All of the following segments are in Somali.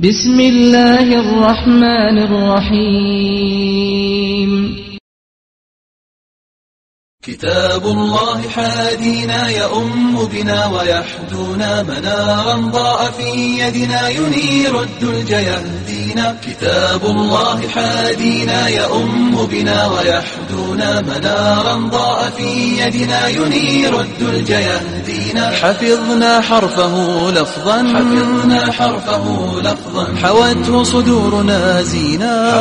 بسم الله الرحمن الرحيم كتاب الله حادينا يؤم بنا ويحدونا منارا ضاء في يدنا ينير الدلج يهدي حياتنا كتاب الله حادينا يؤم بنا ويحدونا منارا ضاء في يدنا ينير الدلج يهدينا حفظنا حرفه لفظا حفظنا حرفه لفظا حوته صدورنا زينا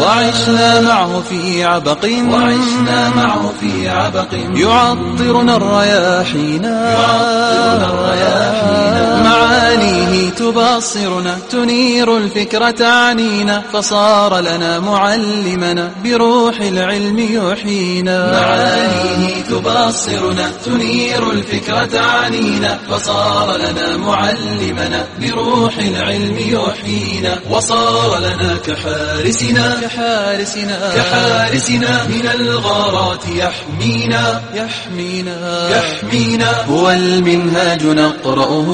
وعشنا معه في عبق وعشنا معه في عبق يعطرنا الرياحينا يعطرنا الرياحينا معانيه تبصر تبصرنا تنير الفكرة عنينا فصار لنا معلمنا بروح العلم يحيينا معانيه تبصرنا تنير الفكرة عنينا فصار لنا معلمنا بروح العلم يحيينا وصار لنا كحارسنا كحارسنا كحارسنا من الغارات يحمينا يحمينا يحمينا هو المنهاج نقرأه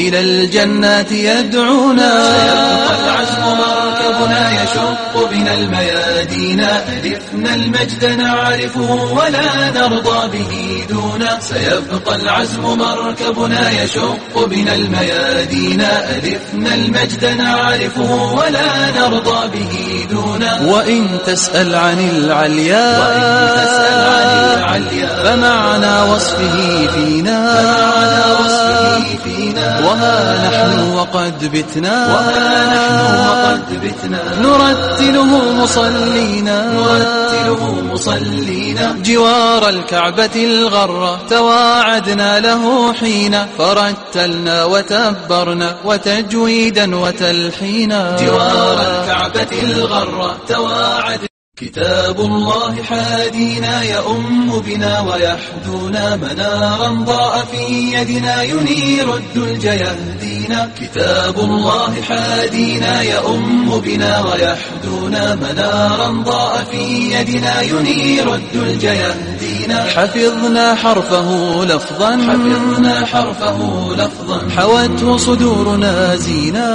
إلى الجنات يدعونا سيرتقى العزم مركبنا يشق بنا الميادين هدفنا المجد نعرفه ولا نرضى به دونا سيبقى العزم مركبنا يشق بنا الميادين ألفنا المجد نعرفه ولا نرضى به دونا وإن تسأل عن العليا فمعنى وصفه فينا فمعنى وصفه فينا وها نحن وقد بتنا وها نرتله مصلينا جوار الكعبة الغرة تواعدنا له حين فرتلنا وتبرنا وتجويدا وتلحينا جوار الكعبة الغرة تواعدنا كتاب الله حادينا يؤم بنا ويحدونا منارا ضاء في يدنا ينير الدلج يهدي بنا كتاب الله حادينا يؤم بنا ويحدونا منارا ضاء في يدنا ينير الدلج يهدينا حفظنا حرفه لفظا حفظنا حرفه لفظا حوته صدورنا زينا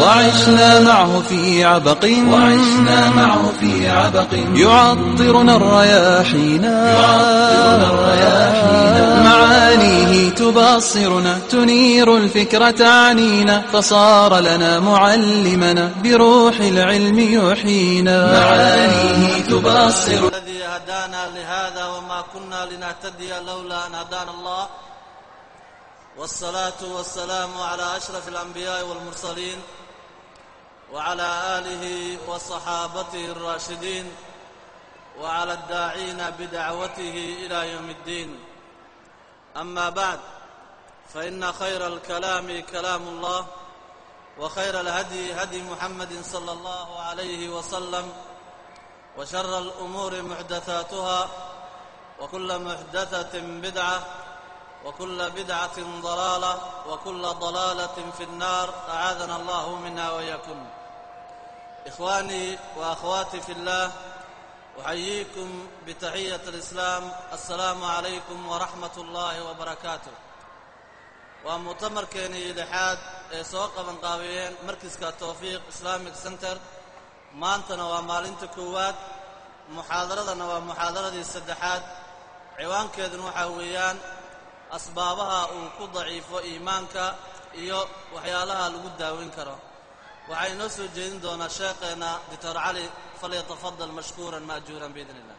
وعشنا معه في عبق وعشنا معه في عبق يعطرنا الرياحينا يعطرنا الرياحينا معانيه تبصرنا تنير الفكرة عنينا فصار لنا معلمنا بروح العلم يحيينا معانيه تبصر الذي هدانا لهذا وما كنا لنهتدي لولا أن هدانا الله والصلاة والسلام على أشرف الأنبياء والمرسلين وعلى آله وصحابته الراشدين وعلى الداعين بدعوته إلى يوم الدين أما بعد فإن خير الكلام كلام الله وخير الهدي هدي محمد صلى الله عليه وسلم وشر الأمور محدثاتها وكل محدثة بدعة وكل بدعة ضلالة وكل ضلالة في النار أعاذنا الله منها وإياكم إخواني وأخواتي في الله أحييكم بتحية الإسلام السلام عليكم ورحمة الله وبركاته waa mu'tamarkeenii lixaad ee soo qaban qaabiyeen markiska towfiiq islamic center. Maantana waa maalinta koowaad muxaadaradana waa muxaadaradii saddexaad. Ciwaankeeduna waxaa weeyaan asbaabaha uu ku daciifo iimaanka iyo waxyaalaha lagu daaweyn karo. Waxaa inoo soo jeedin doonaa sheekheenna doctor cali falyatafadal mashkuuran maajuuran biidn illah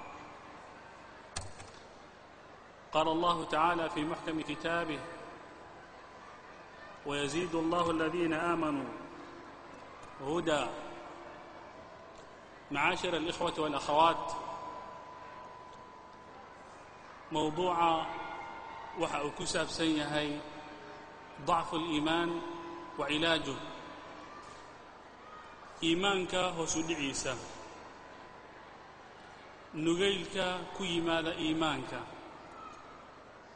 قال الله تعالى في محكم كتابه ويزيد الله الذين آمنوا هدى. معاشر الإخوة والأخوات موضوعa waxa uu ku saabsan yahay ضacfu الإimaan wa cilaajuه iimaanka hoosu dhiciisa. nugaylka ku yimaada iimaanka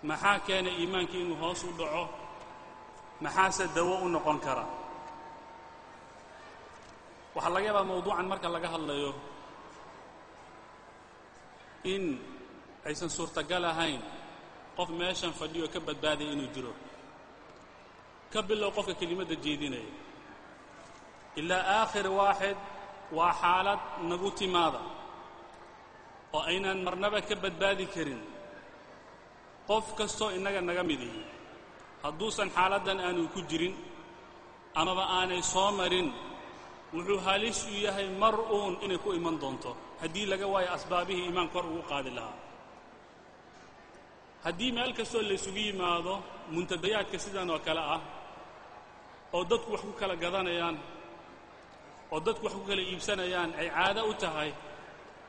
maxaa keena iimaanka inuu hoos u dhaco? Maxaase dawo u noqon kara? Waxaa laga yaabaa mawduucan marka laga hadlayo in aysan suurtagal ahayn qof meeshan fadhiyo ka badbaadaya inuu jiro. Ka bilow qofka kelimadda jeedinaya. Ilaa aakhir waaxid waa xaalad nagu timaada oo aynan marnaba ka badbaadi karin qof kastoo innaga naga mid ihi hadduusan xaaladdan aanu ku jirin amaba aanay soo marin wuxuu halis u yahay mar uun inay ku iman doonto. Haddii laga waayo asbaabihii iimaanka hor ugu qaadi lahaa. Haddii meel kastoo laysugu yimaado muntadayaadka sidan oo kale ah oo dadku wax ku kala gadanayaan oo dadku wax ku kala iibsanayaan ay caado u tahay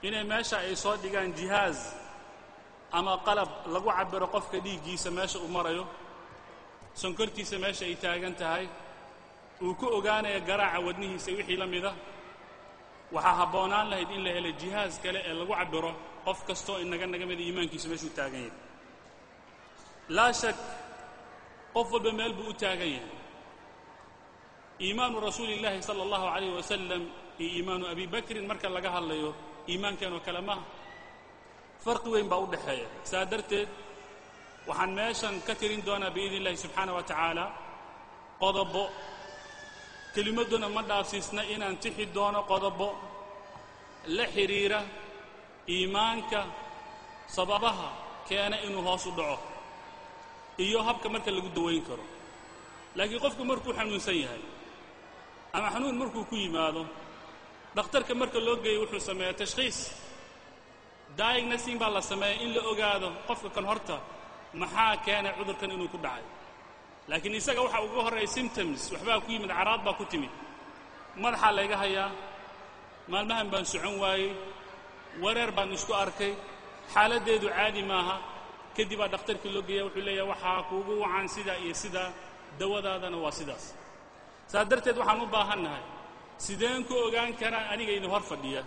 inay meesha ay soo dhigaan jihaaz ama qalab lagu cabbiro qofka dhiiggiisa meesha uu marayo sonkortiisa meesha ay taagan tahay uu ku ogaanaya garaaca wadnihiisa wixii la mida waxaa habboonaan lahayd in la helo jihaaz kale ee lagu cabbiro qof kastoo inaga naga mida iimaankiisa meeshuu taagan yahay. Laa shak qof walba meel buu u taagan yahay. Iimaanu rasuuli illaahi sala allahu calayh wasalam iyo iimaanu abi bakrin marka laga hadlayo iimaankeenoo kale maha farqi weyn baa u dhexeeya. Saa darteed waxaan meeshan ka tirin doonaa biidn illahi subxaana wa tacaala qodobo kelimadduna ma dhaafsiisna inaan tixi doono qodobo la xidhiira iimaanka sababaha keena inuu hoos u dhaco iyo habka marka lagu dawayn karo. Laakiin qofku markuu xanuunsan yahay ama xanuun markuu ku yimaado dhakhtarka marka loo geeyo wuxuu sameeyaa tashkhiis diagnosing baa la sameeya in la ogaado qofka kan horta maxaa keenay cudurkan inuu ku dhacay laakiin isaga waxa uga horreeya symptoms waxbaa ku yimid caraad baa ku timid. Madaxaa layga hayaa maalmahan baan socon waayey wareer baan isku arkay xaaladdeedu caadi maaha. Kadib baa dhakhtarkii loo geeya wuxuu leeyahay waxaa kuugu wacan sidaa iyo sidaa dawadaadana waa sidaas. Saa darteed waxaan u baahannahay sideen ku ogaan karaan aniga idin hor fadhiya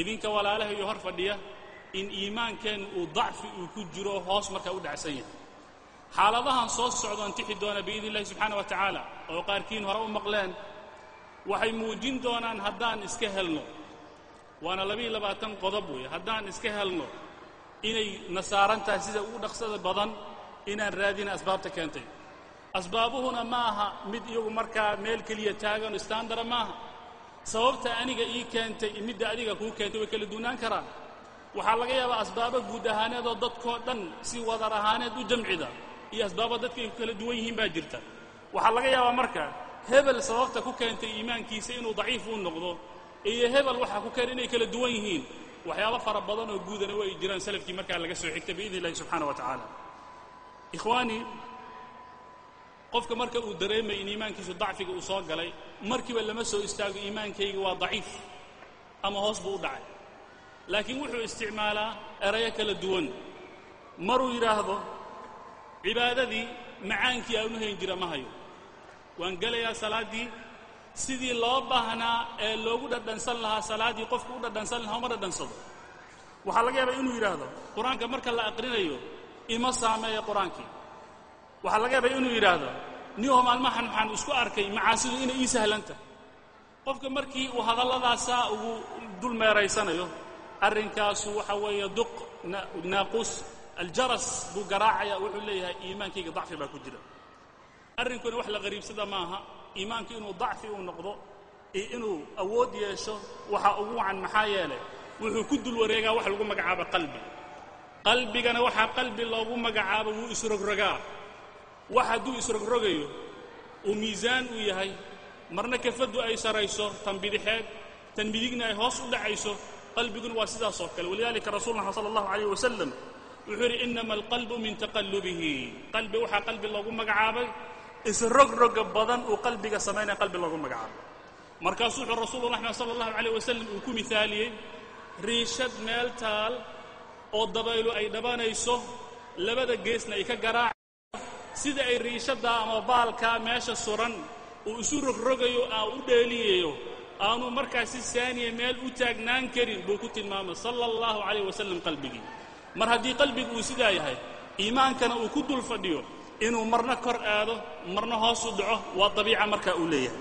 idinka walaalaha iyo hor fadhiya in iimaankeennu uu dacfi uu ku jiro hoos markaa u dhacsan yahay. Xaaladahan soo socdoon tixi doona biidn illahi subxaana wa tacaala oo qaarkiin hore u maqleen waxay muujin doonaan haddaan iska helno. Waana labiiyo labaatan qodob weeye haddaan iska helno inay nasaaran tahay sida ugu dhaqsada badan inaan raadina asbaabta keentay. Asbaabuhuna ma aha mid iyagu markaa meel keliya taagan istandara maaha sababta aniga ii keentay midda adiga kuu keentay way kala duunaan karaan. Waxaa laga yaabaa asbaabo guud ahaaneedoo dadkoo dhan si wadar ahaaneed u jamcida iyo asbaabo dadka ay ku kala duwan yihiin baa jirta. Waxaa laga yaabaa marka hebel sababta ku keentay iimaankiisa inuu daciif u noqdo iyo hebel waxaa ku keen inay kala duwan yihiin waxyaabo fara badan oo guudana way jiraan salafkii markaa laga soo xigta biidn illahi subxaana wa tacaala. Ikhwaanii qofka marka uu dareemay in iimaankiisu dacfiga uu soo galay markiiba lama soo istaago iimaankayga waa daciif ama hoos buu u dhacay. Laakiin wuxuu isticmaalaa erayo kala duwan. Maruu yidhaahdo cibaadadii macaankii aanu hayn jira ma hayo. Waan gelayaa salaaddii sidii loo baahnaa ee loogu dhadhansan lahaa salaaddii qofku u dhadhansan lahaa uma dhadhansado. Waxaa laga yaabaa inuu yidhaahdo qur'aanka marka la aqrinayo ima saameeya qur'aankii waxaa laga yaabaa inuu yidhaahdo niho maalmahan waxaan isku arkay macaasidu inay ii sahlanta qofka markii uu hadalladaasaa ugu dul meeraysanayo arrinkaasu waxa weeye duq naaquus aljaras buu garaacaya wuxuu leeyahay iimaankayga dacfi baa ku jira. Arrinkuna wax la qariibsada maaha iimaanku inuu dacfi uu noqdo iyo inuu awood yeesho waxa ugu wacan maxaa yeelay wuxuu ku dul wareegaa wax lagu magacaabo qalbi. Qalbigana waxaa qalbi loogu magacaabo wuu isrogrogaa wax hadduu isrogrogayo uu miisaan uu yahay. Marna kafaddu ay sarayso tan bidixeed tan midigna ay hoos u dhacayso qalbiguna waa sidaas oo kale. Walidaalika rasuuluna sala allahu calayh wasalam wuxuu yidhi inama alqalbu min taqallubihi. Qalbi waxaa qalbi loogu magacaabay. Isrogroga badan uu qalbiga samaynaya qalbi loogu magacaabay. Markaasuu wuxuu rasuulullah axmed sala allahu calayh wasalam uu ku mihaaliyey riishad meel taal oo dabaylu ay dhabanayso labada geesna ay ka garaaca sida ay riishaddaa ama baalkaa meesha suran uu isu rogrogayo aa u dheeliyayo aanu markaas si saaniya meel u taagnaan karin buu ku tilmaamay sala allahu calayh wasalam qalbigii. Mar haddii qalbigu uu sidaa yahay iimaankana uu ku dul fadhiyo inuu marna kor aado marna hoosu dhaco waa dabiica markaa uu leeyahay.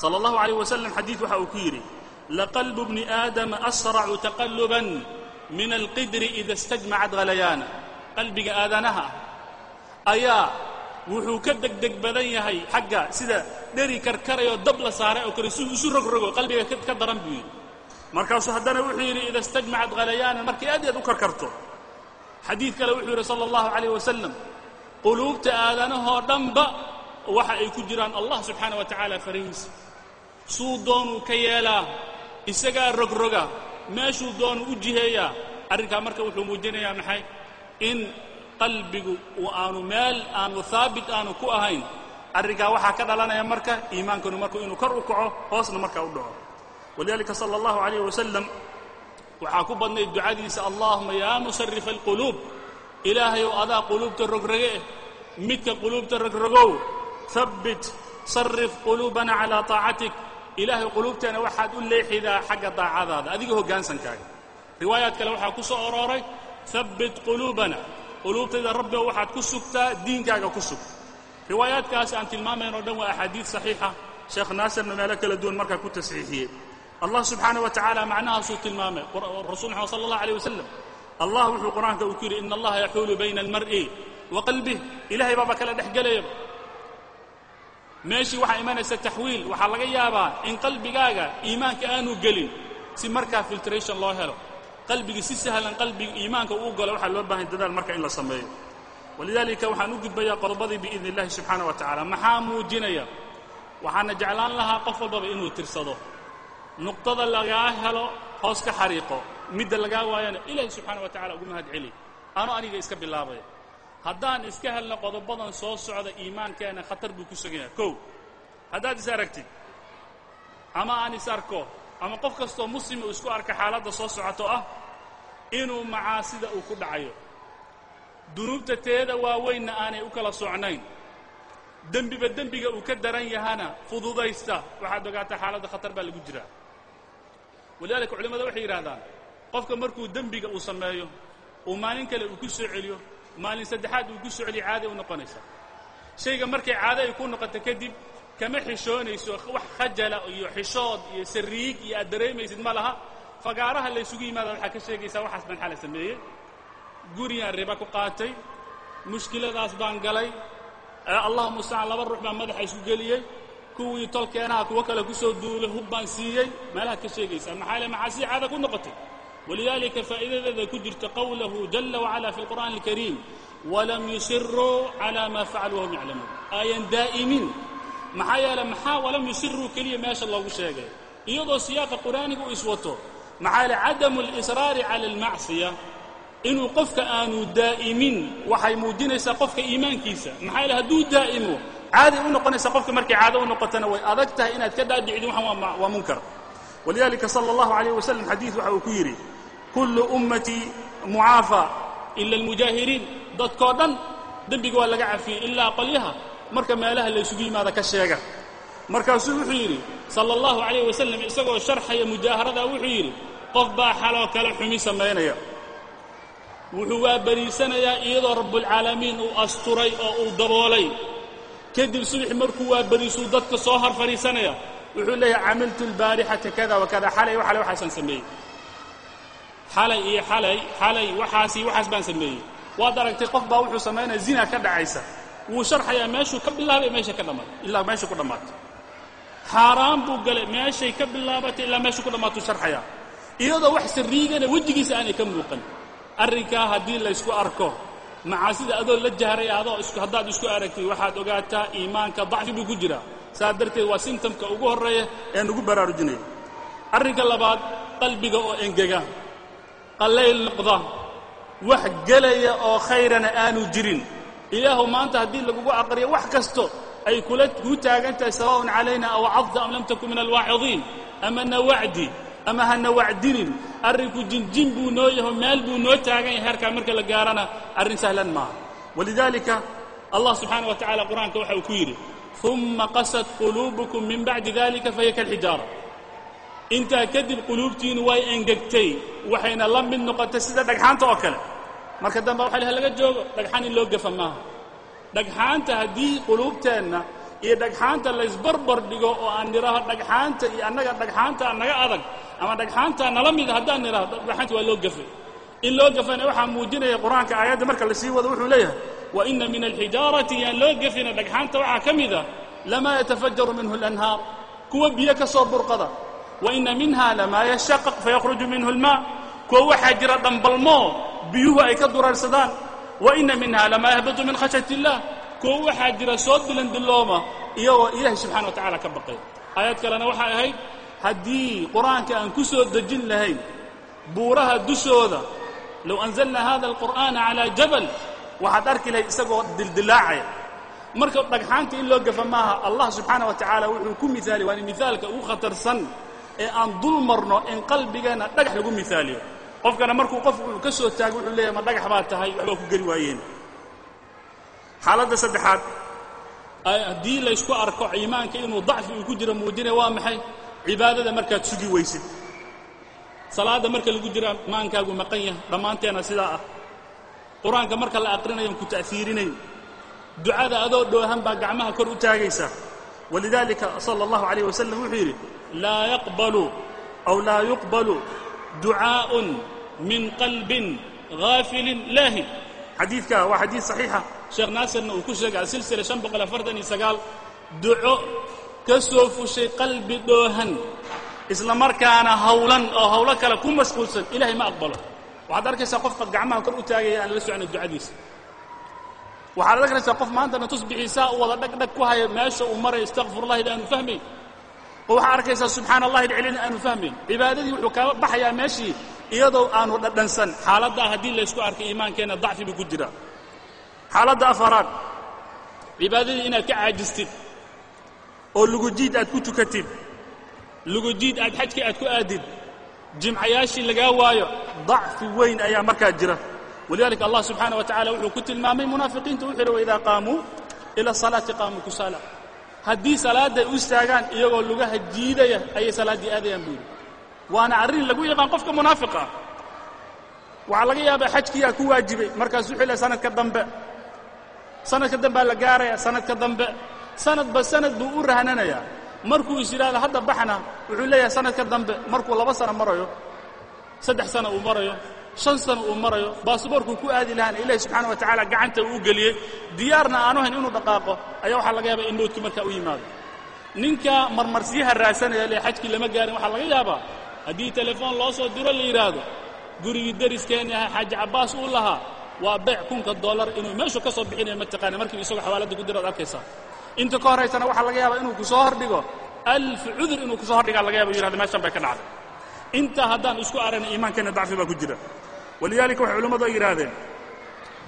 Sala allahu calayh wasalam xadiid waxa uu ku yidhi laqalbu bni aadama asracu taqalluban min alqidri ida istajmacat halayaana qalbiga aadanaha ayaa wuxuu ka degdeg badan yahay xagga sida dheri karkarayoo dab la saaray oo kale si isu rogrogo qalbiga ka daran buu yidhi. Markaasuu haddana wuxuu yidhi ida istajmacat halayaanan markay aad aad u karkarto. Xadiid kale wuxuu yidhi sala allahu calayh wasalam quluubta aadanahoo dhanba waxa ay ku jiraan allah subxaana wa tacaala farahiisa suu doonuu ka yeelaa isagaa rogroga meeshuu doonuu u jiheeyaa. Arrinkaa marka wuxuu muujinayaa maxay? In qalbigu uu aanu meel aanu haabit aanu ku ahayn arrinkaa waxaa ka dhalanaya marka iimaankanu marka inuu kor u kaco hoosna markaa u dhaco. Walidaalika sala allahu calayh wasalam waxaa ku badnayd ducadiisa allaahuma yaa musarifa alquluub ilaahayow adaa quluubta rogroge eh midka quluubta rogrogow habbit sarif quluubana calaa taacatik. Ilaahay quluubteena waxaad u leexidaa xagga daacadaada adiga hoggaansankaaga riwaayaad kale waxaa ku soo arooray habbit quluubana quluubtayda rabbioo waxaad ku sugtaa diinkaaga ku sug. Riwaayaadkaas aan tilmaamayn oo dhan waa axaadiid saxiixa. Sheekh naasirna meelo kala duwan markaa ku tasxiixiyey. Allah subxaana wa tacaala macnahaasuu tilmaamay. Rasul maxamed sala allah alيh wasalam allah wuxuu qur'aanka uu ku yidhi ina allaha yaxuulu bayna almar'i wa qalbih ilahay baaba kala dhex gelayaba meeshii waxaa imanaysa taxwiil waxaa laga yaabaa in qalbigaaga iimaanka aanu gelin si markaa filtration loo helo qalbigii si sahlan qalbiga iimaanka uu galo waxaa loo baahanya dadaal marka in la sameeyo. Walidaalika waxaan u gudbayaa qodobadii biidni illahi subxaana wa tacala maxaa muujinaya? Waxaana jeclaan lahaa qof walbaba inuu tirsado. Nuqdada lagaa helo hoos ka xariiqo. Midda lagaa waayana ilaahi subxaana wa tacala ugu mahad celi. Ano aniga iska bilaabaya. Haddaan iska helno qodobadan soo socda iimaankeenna khatar buu ku sugan yahay kow haddaad is aragtid ama aan is arko ama qof kastoo muslim uu isku arka xaaladda soo socoto ah inuu macaasida uu ku dhacayo. Dunuubta teeda waaweynna aanay u kala socnayn. Dembiba dembiga uu ka daran yahana fududaysta. Waxaad ogaataa xaaladda khatar baa lagu jiraa. Walidaalika culimmada waxay yidhahdaan qofka markuu dembiga uu sameeyo uu maalin kale uu ku soo celiyo maalin saddexaad uu ku soo celiyo caaday u noqonaysaa shayga markay caado ay ku noqoto kadib kama xishoonayso wax khajala iyo xishood iyo sariig iyo aad dareemaysid ma laha fagaaraha laysugu yimaada waxaa ka sheegaysaa waxaas baan xala sameeyey. Guriyaan riba ku qaatay mushkiladaas baan galay allahuma mustacaan laba ruux baan madaxa isu geliyey kuwii tolkeenaha kuwo kale ku soo duulay hub baan siiyey meelahaad ka sheegaysaa. Maxaa le macaasii caada ku noqotay. Walidaalika faa'iidadeeda ku jirta qowlahu jala wacala fi alqur'aani alkariim walam yusiruu cala maa facaluu wahum yaclamuun. Aayan daa'imin. Maxaa yeele maxaa walam yusiruu keliya meesha loogu sheegay? Iyadoo siyaaqa qur'aaniga u iswato maxaa le cadamu اlisraari cala almacsiya? Inuu qofka aanu daa'imin waxay muujinaysaa qofka iimaankiisa. Maxaa yeele hadduu daa'imo caaday u noqonaysaa qofka markay caado u noqotana way adag tahay inaad ka dhaadhicdin waxan waa munkar. Walidaalika sala allahu alayh wasalam xadiid waxa uu ku yidhi kullu ummatii mucaafa ila almujaahiriin dadkoo dhan dembiga waa laga cafiyey ilaa qolyaha marka meelaha laysugu yimaada ka sheega. Markaasuu wuxuu yidhi sala allahu calayh wasalam isagoo sharxaya mujaaharadaa wuxuu yidhi qof baa xaloo kale xumi samaynaya wuxuu waa beriisanayaa iyadoo rabbulcaalamiin uu asturay oo uu daboolay. Kadib subaxi markuu waa beriisuu dadka soo har fadhiisanaya wuxuu leeyahay camiltu albaarixata kada wa kada xalay waxale waxaasaan sameeyey. Xalay iyo xalay xalay waxaas waxaas baan sameeyey. Waad aragtay qof baa wuxuu samaynaya zina ka dhacaysa. Wuu sharxayaa meeshuu ka bilaabay meesha ka dhammaatay. Ilaa meesha ku dhammaatay. Xaaraan buu galay meeshay ka bilaabatay ilaa meesha ku dhammaatuu sharxayaa iyadoo wax sariigana wejigiisa aanay ka muuqan. Arrinkaa haddii laysku arko macaasida adoo la jahray adoo haddaad isku aragtid waxaad ogaataa iimaanka dacfi buu ku jiraa. Saas darteed waa sintamka ugu horreeya ee nugu baraarujinaya arrinka labaad qalbiga oo engega. Qallayl noqda. Wax gelaya oo khayrana aanu jirin. Ilaahu maanta haddii lagugu aqriyo wax kasto ay kula kuu taagan tahay sawaaءun calayna aw cadta am lam takun min alwaacidiin ama na wacdi ama hana wacdinin. Arrinku jinjin buu noo yaho meel buu noo taagan yahay heerkaa marka la gaarana arrin sahlan maaha. Walidaalika allah subxaana wa qur'aanka waxa uu ku yidhi uma qasad quluubukum min bacdi dalika fahiya kalxijaara. Intaa kadib quluubtiinu way engegtay waxayna la mid noqotay sida dhagxaanta oo kale. Marka dambe waxa laga joogo dhagxaan in loo gafa maaha. Dhagxaanta haddii quluubteenna iyo dhagxaanta laysbarbar dhigo oo aan nidhaaho dhagxaanta iyo annaga dhagxaanta naga adag ama dhagxaanta nala mida haddaan nidhaho dhagxaanta waa loo gafay in loo gafana waxaa muujinaya qur-aanka aayadda marka la sii wado wuxuu leeyahay wa ina min alxijaarati yaan loo gafina dhagxaanta waxaa ka mida lamaa yatafajaru minhu اlanhaar kuwa biyo ka soo burqada wa ina minha lamaa yashaqaq fayakhruju minhu اlmaa kuwa waxaa jira dhambalmoo biyuhu ay ka duraarsadaan wa ina minha lamaa yahbitu min khashyat اllah kuwa waxaa jira soo dilandilooma iyagoo ilaahay subxana wa tacala ka baqay. Aayad kalena waxay ahayd haddii qur'aanka aan ku soo dejin lahayn buuraha dushooda low anzalna hada alqur'aana calaa jabal waxaad arki lahayd isagoo dildilaacaya. Marka dhagxaanta in loo gafa maaha allah subxaana wa tacaala wuxuu ku miaaliy waana miaalka ugu khatarsan ee aan dul marno in qalbigeenna dhagax lagu miaaliyo qofkana markuu qofku uu ka soo taago wuxuu leeyahy ma dhagax baa tahay waxbaa ku geli waayeen xaaladda saddexaad. Haddii laysku arko iimaanka inuu dacfi uu ku jiro muujinaya waa maxay? Cibaadada markaad sugi weysid. Salaadda marka lagu jira maankaagu maqan yahay. Dhammaanteenna sidaa ah. Qur'aanka marka la aqrinayan ku ta'fiirinayn. Ducada adoo dhoohan baa gacmaha kor u taagaysa. Walidaalika sala allahu calayh wasalam wuxuu yidhi laa yaqbalu aw laa yuqbalu ducaa'un min qalbin haafilin laahin xadiidka waa xadiid saxiixa sheekh naasirna uu ku sheegay asilsila shan boqol afartan iyo sagaal duco ka soo fushay qalbi dhoohan isla markaana hawlan oo hawlo kale ku mashquulsan ilaahay ma aqbalo. Waxaad arkaysaa qofka gacmaha kor u taagaya aan la socna ducadiisa. Waxaad arkaysaa qof maantana tusbixiisaa u wada dhagdhag ku haya meesha uu maraya istakfirulahida aanu fahmayn oo waxaad arkaysaa subxaana allahi celina aanu fahmayn cibaadadii wuxuu kaga baxayaa meeshii iyadoo aanu dhadhansan. Xaaladdaa haddii laysku arkay iimaankeenna dacfi buu ku jira xaaladda afaraad. Cibaadadii inaad ka caajistid. Oo lugujiid aad ku tukatid. Lugujiid aad xajkii aad ku aadid. Jimcayaashii lagaa waayo. Dacfi weyn ayaa markaa jira. Walidaalika allah subxaana wa tacala wuxuu ku tilmaamay munaafiqiinta wuxuu yidhi waidaa qaamuu ila salaati qaamuu kusaala haddii salaadday u istaagaan iyagoo lugaha jiidaya ayay salaaddii aadayaan buu yidhi. Waana arrin lagu yaqaan qofka munaafiqa. Ah waxaa laga yaabaa xajkiyaa ku waajibay. Markaas wuxuu lehay sanadka dambe sanadka dambea la gaaraya sanadka dambe. Sanadba sanad buu u rahnanayaa markuu is yidhaahdo hadda baxna wuxuu leeyahay sanadka dambe. Markuu laba sano marayo saddex sana uu marayo shan sana uu marayo baasboorkuu ku aadi lahaana ilahi subxaana wa tacaala gacanta uu geliyey diyaarna aanu hayn inuu dhaqaaqo ayaa waxaa laga yaabaa in mawdkii markaa u yimaado. Ninka marmarsiyaha raasanaya lee xajkii lama gaarin waxaa laga yaabaa haddii telefoon loo soo diro la yidhaahdo gurigii dariskeenni aha xaaji cabbaas uu lahaa waa beec kunka dollar inuu meeshu ka soo bixinaya mataqaana markii isagoo xawaaladda ku diraad arkaysaa. Inta ka horaysana waxaa laga yaabaa inuu ku soo hordhigo. Alf cudur inuu ku soo hordhigaa laga yaba u yihahdo meeshan bay ka dhacday. Intaa haddaan isku aragna iimaankeenna dacfi baa ku jira. Walidaalika waxay culimmadu ay yidhaahdeen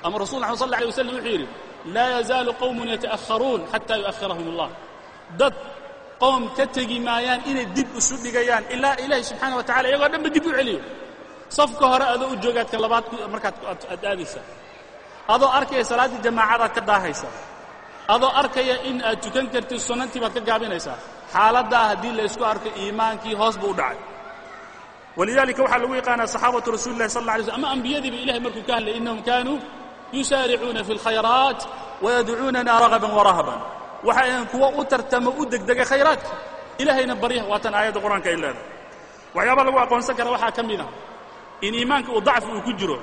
ama rasul axmed sal alay waslam wuxuu yidhi laa yazaalu qowmun yata'akharuun xataa yu'akhirahum allah dad qowm ka tegi maayaan inay dib isu dhigayaan ilaa ilaahi subxaana wa tacala iyagoo dhanba dib u celiyo safka hore adoo u joogaadka labaad markaad aad aadaysaa adoo arkaya salaaddii jamaacadaad ka daahaysa. Adoo arkaya in aad tukan kartid sunnantii baad ka gaabinaysaa xaaladdaa haddii laysku arko iimaankii hoos buu u dhacay. Walidaalika waxaa lagu yaqaanaa saxaabatu rasuli lahi sal alay slm ama ambiyadiiba ilahay markuu ka hadlay innahum kaanuu yusaaricuuna fi اlkhayraat wayadcuunana ragaban warahaban waxay ahayn kuwo u tartamo u degdega khayraadka. Ilaahayna barya waatan aayadda qur'aanka ay leedahay. Waxyaabaa lagu aqoonsan kara waxaa ka mid ah in iimaanka uu dacfi uu ku jiro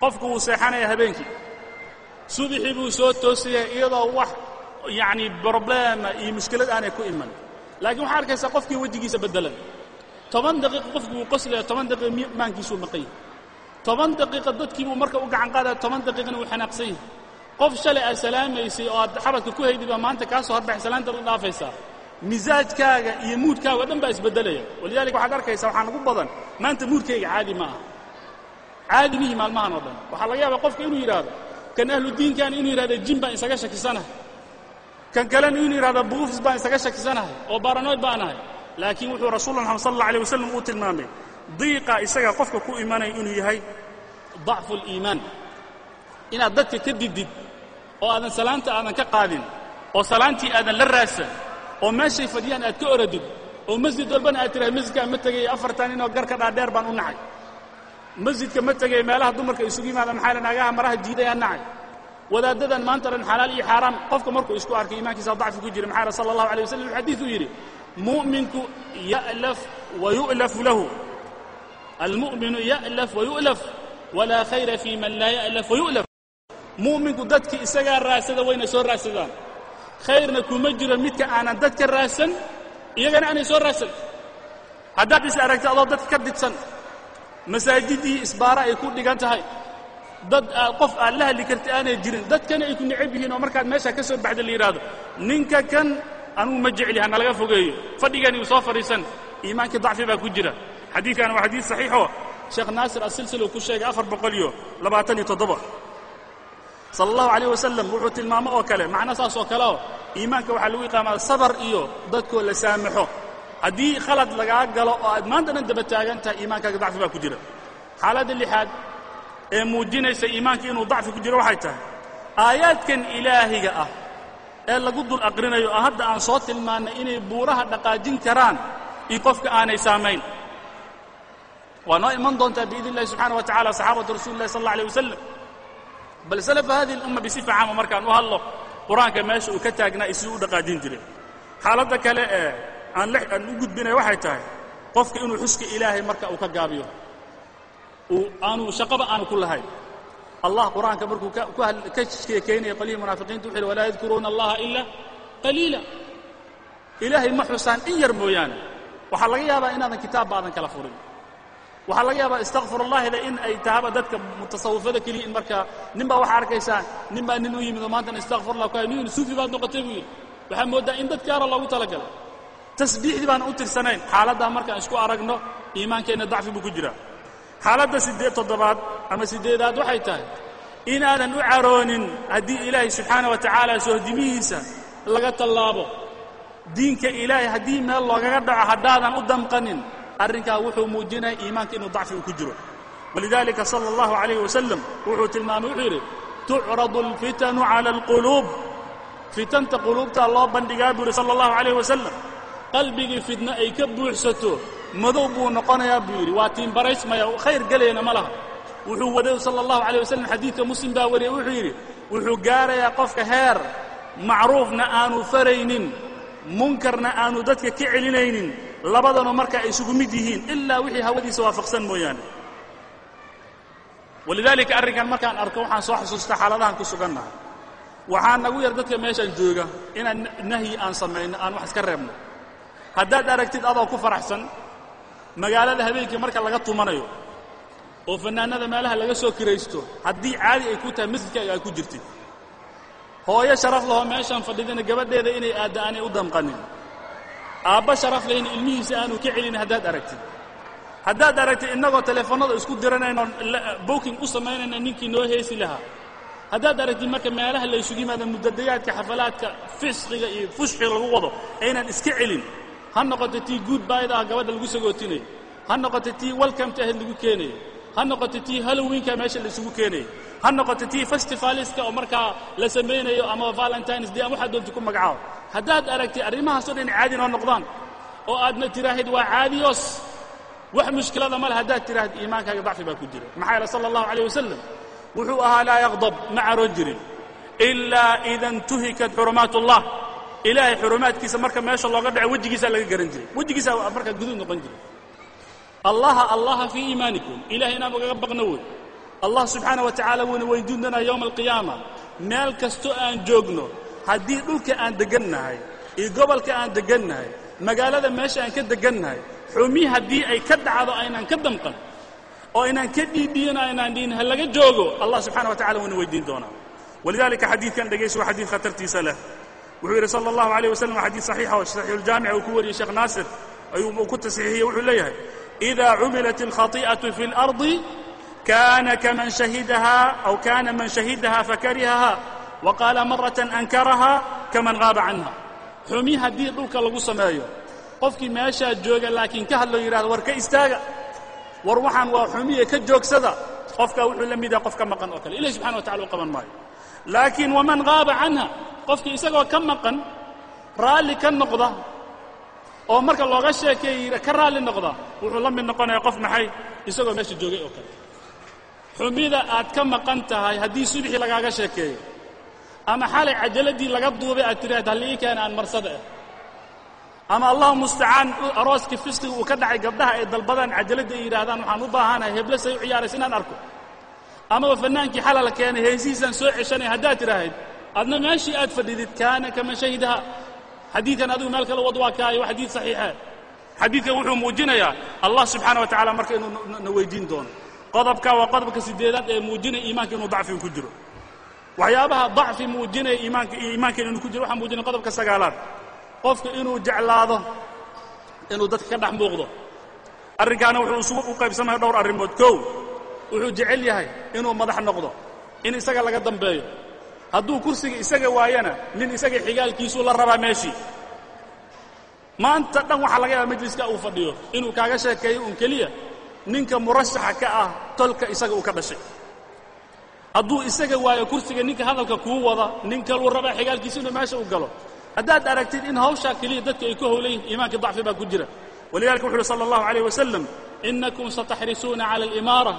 qofku wuu seexanaya habeenkii. Subixii buu soo toosaya iyadoo wax yacni brobleema iyo mushkilad aanay ku iman. Laakiin waxaa arkaysaa qofkii wejigiisa beddelan. Toban daqiiqa qofku wuu qoslaya toban daqiiqa maankiisuu maqan yahay. Toban daqiiqa dadkii buu marka u gacan qaadaya toban daqiiqana wuu xanaaqsan yahay. Qof shalay aad salaamaysay oo aad xabadka ku haydid baa maanta kaa soo horbaxay salaantaad u dhaafaysaa misaajkaaga iyo muudkaaga o dhan baa isbeddelaya walidaalika waxaad arkaysaa waxaa nagu badan. Maanta muudkayga caadi ma aha. Caadi mihi maalmahan oo dhan. Waxaa laga yaabaa qofka inuu yidhaahdo kan ahlu diinkan inuu yidhahdo jin baan isaga shakisanahay kan kalena inuu yidhahdo buufis baan isaga shakisanahay oo baranoyd baan ahay. Laakiin wuxuu rasuulula maxamed sal alla alيh wasalam uu tilmaamay diiqa isaga qofka ku imanaya inuu yahay dacfu اliimaan inaad dadka ka didid oo aadan salaanta aadan ka qaadin oo salaantii aadan la raadsan oo meeshay fadhiyaan aad ka oradid oo masjid walbana aad tirahay masjidkaan ma tegaya afartan inoo garka dhaadheer baan u nacay. Masjidka ma tegaya meelaha dumarka isugu yimaada maxaa la naagaha maraha diidayaan nacay. Wadaaddadan maanta dhan xalaal iyo xaaraam qofka markuu isku arkay iimaankiisa dacfi ku jira maxaa la sala allahu alay wasalam xadiid uu yidhi mu'minku ya'laf wa yu'lafu lahu almu'minu ya'laf wa yu'laf walaa khayra fii man laa ya'laf wa yu'laf. Mu'minku dadkii isagaa raadsada wayna soo raadsadaan khayrna kuma jiro midka aanan dadka raadsan iyagana aanay soo raadsan. Haddaad is aragta adoo dadka ka didsan masaajidii isbaara ay ku dhigan tahay. Dad aad qof aad la hadli karta aanay jirin dadkana ay ku necab yihiin oo markaad meesha ka soo baxda la yidhaahdo ninka kan anugu ma jecli hana laga fogeeyo. Fadhigani uu soo fadhiisan iimaankii dacfi baa ku jira. Xadiidkan waa xadiid saxiixoo sheekh naasir asilsil uu ku sheegay afar boqol iyo labaatan iyo toddoba sala allahu calayh wasalam wuxuu tilmaamo oo kale macno saas oo kale oo iimaanka waxaa lagu iqaamaa sabar iyo dadkoo la saamaxo. Haddii khalad lagaa galo oo aad maanta dhan daba taagan tahay iimaankaaga dacfi baa ku jira. Xaaladda lixaad ee muujinaysa iimaanka inuu dacfi ku jiro waxay tahay aayaadkan ilaahiga ah ee lagu dul aqrinayo oo hadda aan soo tilmaannay inay buuraha dhaqaajin karaan iyo qofka aanay saamayn. Waa noo iman doontaa biidn illahi subxaana wa tacala saxaabatu rasuli illahi sal alla alيh wasalam bal salafa hadihi اlumma bisifa caama markaan u hadlo qur'aanka meesha uu ka taagnaa iyo siduu u dhaqaajin jiray. Xaaladda kale ee aan aan u gudbinaya waxay tahay qofka inuu xuska ilaahay marka uu ka gaabiyo aanu shaqaba aanu ku lahayn allah qur'aanka markuu ka sheekaynaya qolihii munaafiqiinta wuxu yhi walaa yadkuruuna allaha ila qaliila. Ilaahay ma xusaan in yar mooyaane. Waxaa laga yaabaa inaadan kitaabba aadan kala furin waxaa laga yaabaa istakfir allahida in ay tahaba dadka mutasawifada keliya in markaa nin baa waxaa arkaysaa nin baa nin u yimid oo maantana istakfir allah ku nin suufi baad noqotay buu yidhi. Waxaa mooddaa in dad gaara loogu talagalay. Tasbiixdii baana u tirsanayn xaaladdaa markaan isku aragno iimaankeenna dacfi buu ku jiraa. Xaaladda siddeed toddobaad ama siddeedaad waxay tahay inaadan u caroonin haddii ilaahay subxaana wa tacaala sohdimihiisa laga tallaabo diinka ilaahay haddii meel loogaga dhaco haddaadan u damqanin arrinkaa wuxuu muujinaya iimaanka inuu dacfi uu ku jiro. Walidaalika sala allahu calayh wasalam wuxuu tilmaamay wuxuu yidhi tucradu alfitanu cala alquluub. Fitanta quluubtaa loo bandhigaa buu yidhi sala allahu calayh wasalam qalbigii fitno ay ka buuxsato madow buu noqonayaa buu yidhi. Waa tiimbaraysmaya khayr gelayna ma laha. Wuxuu waday sala allahu calayh wasalam xadiidka muslim baa wariyey wuxuu yidhi wuxuu gaarayaa qofka heer macruufna aanu faraynin munkarna aanu dadka ka celinaynin labadanu marka ay isugu mid yihiin ilaa wixii hawadiisa waafaqsan mooyaane. Walidaalika arrinkan markaan arko waxaan soo xasuustaa xaaladahan ku sugannahay. Waxaa nagu yar dadka meeshaan jooga inaan nahyi aan samayno aan wax iska reebno. Haddaad aragtid adoo ku faraxsan magaalada habeenkii marka laga tumanayo oo fannaanada meelaha laga soo kiraysto haddii caadi ay ku tahay masjidkaaga ay ku jirtid hooyo sharaf lahoo meeshaan fadhidina gabadheeda inay aadda aanay u damqanin. Aabba sharaf lahayna ilmihiisa aanu ka celin haddaad aragtid. Haddaad aragtid innagoo teleefannada isku diranayno booking u samaynayna ninkii noo heesi lahaa. Haddaad aragtid marka meelaha la ysugu yimaada muddadayaadka xafalaadka fisqiga iyo fushxiga lagu wado aynan iska celin. Ha noqoto tii guud baayda ah gabadha lagu sagootinayo ha noqoto tii welcometa ahayd lagu keenayo ha noqoto tii halloweenka meesha la isugu keenayo ha noqoto tii festivaliska oo markaa la samaynayo ama valentines day ama waxaad doonta ku magacaabo haddaad aragtid arrimahaasoo dhan caadi noo noqdaan oo aadna tiraahid waa caadiyos wax mushkilada ma leh haddaad tiraahid iimaankaaga dacfi baa ku jira. Maxaa yeele sala allahu calayh wasalam wuxuu ahaa laa yaqdab ma caroon jirin ilaa ida intuhikat xurumaat ullah ilaahay xurumaadkiisa marka meesha looga dhaco wejigiisaa laga garan jiray. Wejigiisaa markaa guduud noqon jiray. Allaha allaha fii iimaanikum. Ilahay inaan ugaga baqno wey allah subxaana wa tacaala wuuna weydiin doonaa yowma alqiyaama. Meel kasto aan joogno haddii dhulka aan degannahay iyo gobolka aan degannahay magaalada meesha aan ka degannahay xumi haddii ay ka dhacdo aynaan ka damqan oo aynaan ka dhiidhiyano aynaan dhihin ha laga joogo allah subxana wa tacala wuuna weydiin doonaa. Walidaalika xadiidkan dhegayso waa xadiid khatartiisa leh. Wuxuu yidhi sala allahu alayh wasalam waa xadiid saxiixa oo saxiixuljaamica uu ku wariyey sheekh naasir ayuu ku tasaxiixiyey wuxuu leeyahay iida cumilat alkhati'atu fi اlardi kana kaman shahidaha aw kana man shahidaha fakarihaha وqaala maraة ankaraha kaman qaaba canha xumi haddii dhulka lagu sameeyo qofkii meeshaa jooga laakiin ka hadloo yidhahdo war ka istaaga war waxaan waa xumiye ka joogsada qofkaa wuxuu la mid yahay qof ka maqan oo kale ilahi subxana wa tacala u qaban maayo laakiin waman qaaba canha qofkii isagoo ka maqan raalli ka noqda oo marka looga sheekeeye ka raalli noqda wuxuu la mid noqonaya qof maxay isagoo meesha joogay oo kale xumida aad ka maqan tahay haddii subxii lagaaga sheekeeyo. Ama xalay cajaladii laga duubay aad tiraahd hallii keena aan marsada ah. Ama allahu mustacaan arooskii fisqiga uu ka dhacay gabdhaha ay dalbadaan cajaladda ay yidhaahdaan waxaan u baahanahay heble say u ciyaaraysa inaan arko. Amaba fannaankii xalala keenay heesihiisaan soo ceshanay haddaad tidhaahid adna meeshii aad fadhidid kaana kama shahidaha. Xadiidkan adigu meel kale wad waa kaayo waa xadiid saxiixa. Xadiidkan wuxuu muujinayaa allah subxaana wa tacala marka inuu na weyddiin doono qodobka waa qodobka siddeedaad ee muujinaya iimaanka inuu dacfigu ku jiro. Waxyaabaha dacfi muujinaya iimaanka iimaankeena inuu ku jiro waxaa muujinaya qodobka sagaalaad. Qofka inuu jeclaado inuu dadka ka dhex muuqdo. Arrinkaana wuxuu isugu u qaybsamaya dhowr arrimood. Kow wuxuu jecel yahay inuu madax noqdo in isaga laga dambeeyo. Hadduu kursiga isaga waayana nin isaga xigaalkiisuu la rabaa meeshii. Maanta dhan waxaa laga yaaba majliska uu fadhiyo inuu kaaga sheekeeyo un keliya ninka murashaxa ka ah tolka isaga uu ka dhashay. Hadduu isaga waayo kursiga ninka hadalka kuu wada nin kaluu rabaa xigaalkiisa inuu meesha u galo. Haddaad aragtid in hawshaa keliya dadka ay ka howlayihin iimaanka dacfi baa ku jira. Walidalika wuxu uhi sala allahu alayh wasalam innakum sataxrisuuna cala alimaara.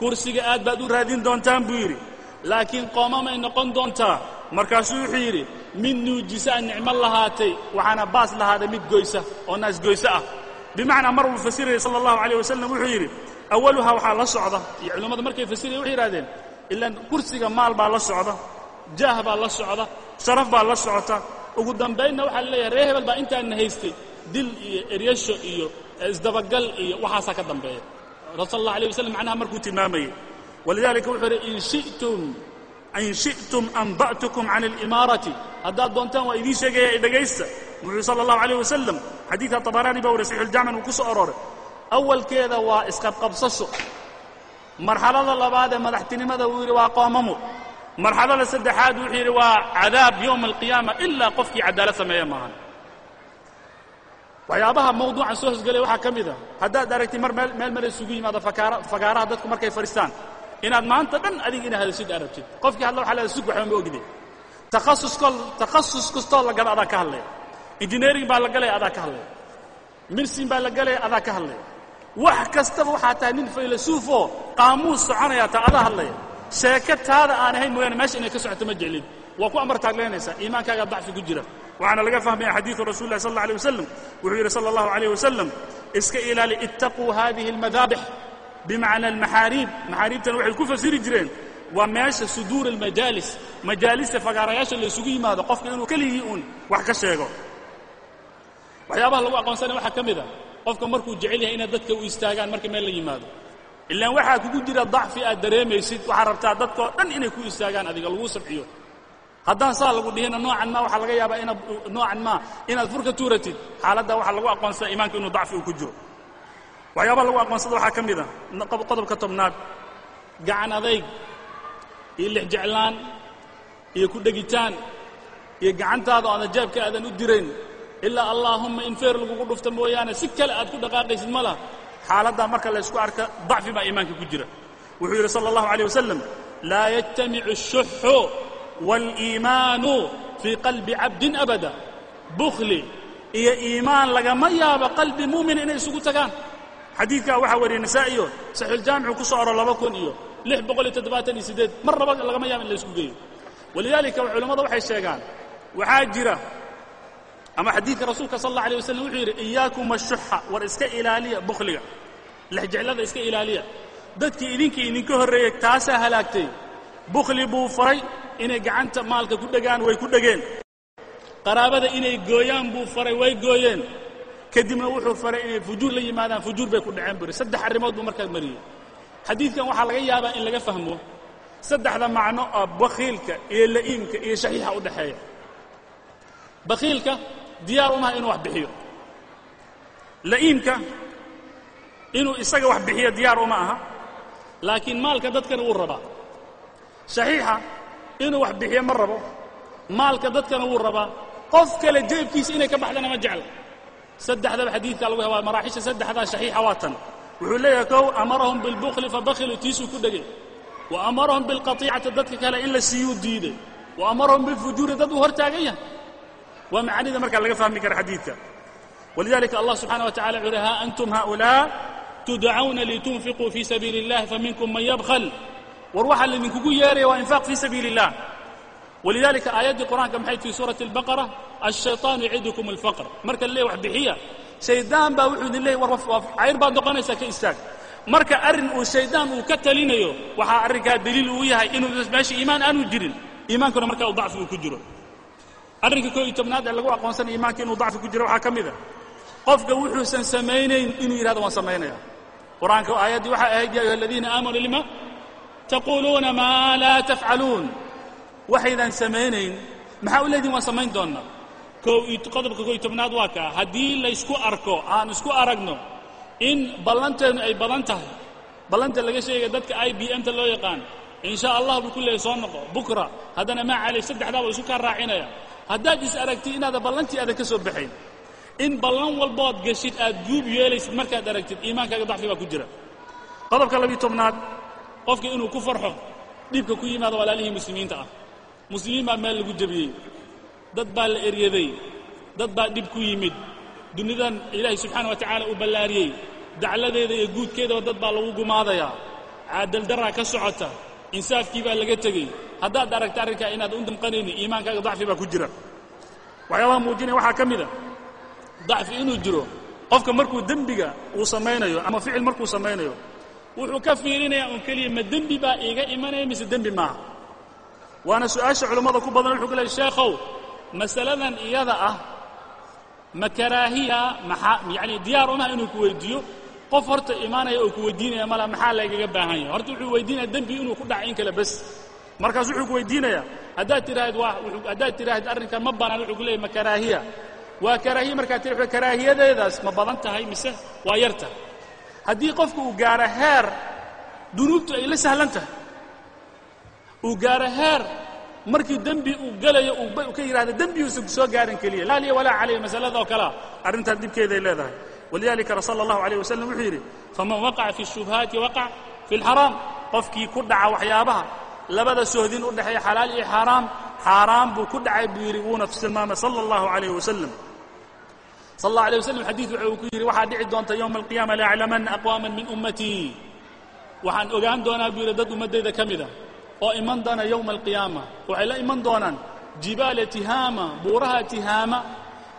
Kursiga aad baad u raadin doontaan buu yidhi. Laakiin qoomamay noqon doontaa. Markaasuu wuxuu yidhi mid nuujisaa nicmo lahaatay waxaana baas lahaaday mid goysa oo naas goyso ah bimacnaa mar uu fasirayay sala allahu alayh wasalam wuxuu yidhi awaluhaa waxaa la socda. Iyo culimmadu markay fasiraya waxay yidhahdeen ilaan kursiga maal baa la socda jaah baa la socda sharaf baa la socota. Ugu dambaynna waxaa la leeyahay ree hebel baa intaana haystay. Dil iyo eryasho iyo isdabagal iyo waxaasaa ka dambeeya. Sal allah alيه waslm macnaha markuu tilmaamayey walidalika wuxuu idhi in shi'tum anba'tukum can alimaarati haddaad doontaan waa idiin sheegaya dhegaysta wuxuu sala allahu alayh wasalam xadiidka tabaraani baa wari saxiixuljamcan uu ku soo arooray. Awalkeeda waa isqabqabsasho marxalada labaad ee madaxtinimada wuu yidhi waa qoomamo marxalada saddexaad wuxuu yidhi waa cadaab yowma alqiyaama ilaa qofkii cadaalad sameeya maahan. Waxyaabaha mawduucan soo hosgelaya waxaa ka mid a haddaad aragtid mar meel male isugu yimaado fagaaraha dadku markay fadhiistaan. Inaad maanta dhan adiga ina hadashid arabtid qofkii hadla waxa leedahay sug waxba ma ogide takhasus kol takhasus kastoo la gala adaa ka hadlaya engineering baa la galaya adaa ka hadlaya medicine baa la galaya adaa ka hadlaya wax kastaba waxaa tahay nin faylasuufoo qaamuus soconaya taa adaa hadlaya sheeke taada aan ahayn mooyaane meesha inay ka socoto ma jeclid waa ku amar taagleynaysaa iimaankaagaa dacfi ku jira waxaana laga fahmaya xadiidu rasul lah sal اlla alيه wasalam wuxuu yidhi salى اllahu عalيه wasalam iska ilaali ittaquu hadihi اlmadaabix bimacna almaxaariib maxaariibtana waxay ku fasiri jireen waa meesha suduur almajaalis majaalista fagaarayaasha la isugu yimaado qofka inuu keligii uun wax ka sheego waxyaabaha lagu aqoonsanaya waxaa ka mid a qofka markuu jecel yahay inaad dadka u istaagaan marka meel la yimaado. Ilaan waxaa kugu jira dacfi aad dareemaysid waxaad rabtaa dadkoo dhan inay ku istaagaan adiga laguu sabciyo haddaan saa lagu dhihina noocan ma waxaa laga yaabaa inaad noocan maa inaad fur ka tuuratid. Xaaladda waxaa lagu aqoonsada iimaanka inuu dacfi uu ku jiro. Waxyaabaha lagu aqoonsada waxaa ka mid a qodobka tobnaad gacan adayg iyo lixjeclaan iyo ku dhegitaan iyo gacantaada oodan jaabka aadan u dirayn ilaa allaahumma in feer lagugu dhufta mooyaane si kale aad ku dhaqaaqaysid ma laha xaaladdaa marka laysku arka dacfi baa iimaanka ku jira wuxuu yidhi sala allahu alيh wasalam laa yajtamicu الshuxu wاliimaanu fii qalbi cabdin abada bukhli iyo iimaan lagama yaabo qalbi muumina inay isugu tagaan xadiidkaa waxaa wariyey nasaa'iyo saxiixuljaamicu ku soo oro laba kun iyo lix boqol iyo toddobaatan iyo siddeed mar naba lagama yaabo in la isku geeyo walidaalika culimmada waxay sheegaan waxaa jira ama xadiidka rasuulka sal alla alay wasalam wuxuu yidhi iyaakum ashuxa war iska ilaaliya bukhliga. Lexjeclada iska ilaaliya. Dadkii idinkii idinka horreeyey taasaa halaagtay. Bukhli buu faray inay gacanta maalka ku dhegaan way ku dhegeen qaraabada inay gooyaan buu faray way gooyeen. Kadibna wuxuu faray inay fujuur la yimaadaan fujuur bay ku dhaceen buri. Saddex arrimood buu markaa mariyey. Xadiidkan waxaa laga yaabaa in laga fahmo saddexda macno oo bakhiilka iyo la'iimka iyo shaxiixa u dhexeeya. Bakhiilka diyaar umaha inuu wax bixiyo. La'iimka inuu isaga wax bixiyo diyaar uma aha laakiin maalka dadkana wuu rabaa. Shaxiixa inuu wax bixiyo ma rabo maalka dadkana wuu rabaa. Qof kale jeebkiisa inay ka baxdana ma jecla saddexdaba xadiidkaa lagu waa maraaxisha saddexdaa shaxiixa waa tan. Wuxuu leeyahay kow amarahum bilbukli fabakhilu tiisuu ku dhegay. Wa amarahum bilqatiicati dadka kale in la siiyuu diiday wa amarahum bilfujuuri dad uu hor taagan yahay waa macaanida markaa laga fahmi kara xadiidka walidalika allah subxana wa tacala wuxuu uhi ha antum haulaa tudcauna litunfiquu fii sabiili اllahi faminkum man yabkhl war waxaa laydinkugu yeeraya waa infaaq fii sabiili اllah walidalika aayaddii qur'aanka maxay tihi suurati اlbaqara الshayطaanu yacidukum اlfaqr marka la leey wax bixiya shaydaan baa wuxuu idin leeyay war cayr baad noqonaysaa ka istaag marka arrin uu shaydaan uu ka talinayo waxaa arrinkaa daliil uu yahay inuu meesha iimaan aanu jirin iimaankuna markaa uu dacfi uu ku jiro arrinka koo iyo tobnaad ee lagu aqoonsanaya iimaanka inuu dacfi ku jiro waxaa ka mid a. Qofka wuxuusan samaynayn inuu yidhahdo waan samaynaya qur'aanka aayaddii waxay ahayd ya ayuha aladiina aamanuu lima taquuluuna maa laa tafcaluun. Waxaydan samaynayn maxaa u leedihin waan samayn doonnaa qodobka koo iyo tobnaad waa kaa haddii laysku arko aan isku aragno in ballanteennu ay badan tahay ballanta laga sheegaya dadka i b m ta loo yaqaan in sha allah buu ku leeyay soo noqo bukra haddana maa calay saddexdaaba isu kaa raacinaya haddaad is aragtid inaada ballantii aadan ka soo baxayn in ballan walbood geshid aad guub yeelaysid markaad aragtid iimaankaaga dacfi baa ku jira. Qodobka labiyo tobnaad. Qofka inuu ku farxo dhibka ku yimaado walaalihii muslimiinta ah. Muslimiin baa meel lagu jebiyey dad baa la eryaday. Dad baa dhib ku yimid. Dunidan ilaahay subxaana wa tacaala uu ballaariyey. Dacladeeda iyo guudkeedaba dad baa lagu gumaadayaa. Caadaldarraa ka socota insaafkii baa laga tegey. Haddaad aragta arrinkaa inaad u damqanayni iimaankaaga dacfi baa ku jira. Waxyaabaha muujinaya waxaa ka mida dacfi inuu jiro qofka markuu dembiga uu samaynayo ama ficil markuu samaynayo wuxuu ka fiirinayaa un keliya ma dembi baa iiga imanaya mise dembi maaha? Waana su'aasha culummada ku badan wuxuu leey sheekhow masaladan iyada ah ma karaahiya maxaa yacani diyaar umaha inuu ku weyddiiyo qof horta imaanaya oo ku weydiinaya mala maxaa laygaga baahan yahay? Horta wuxuu weydiinaya dembi inuu ku dhaca in kale bes. Markaas wuxuu ku weydiinayaa. Haddaad tiraahid waa haddaad tiraahid arrinkan ma banaan wuxuu ku leeyay ma karaahiya. Waa karaahiya markaad tiri karaahiyadeedaas ma badan tahay mise waa yar tahay? Haddii qofku uu gaaro heer dunuubtu ay la sahlan tahay. Uu gaaro heer markii dembi uu gelayo uu ka yidhahdo dembi uusan soo gaarin keliya. Laa liya walaa calayh masalada oo kalea. Arrintaas dhibkeeday leedahay walidalika sala allahu alayh wasalam wuxuu yidhi faman waqaca fi الshubhaati waqac fi اlxaraam qofkii ku dhaca waxyaabaha labada sohdin u dhexeeya xalaal iyo xaaraam xaaraam buu ku dhacay buu yidhi wuuna tilmaamay sala allahu alayh wasalam sal allah alيه waslm xadiid wuxuu ku yidhi waxaa dhici doonta yowma alqiyaama laaclamanna aqwaama min ummatii waxaan ogaan doonaa buu yidhi dad ummaddayda ka mida oo iman doona yowma alqiyaama waxay la iman doonaan jibaala tihaama buuraha tihaama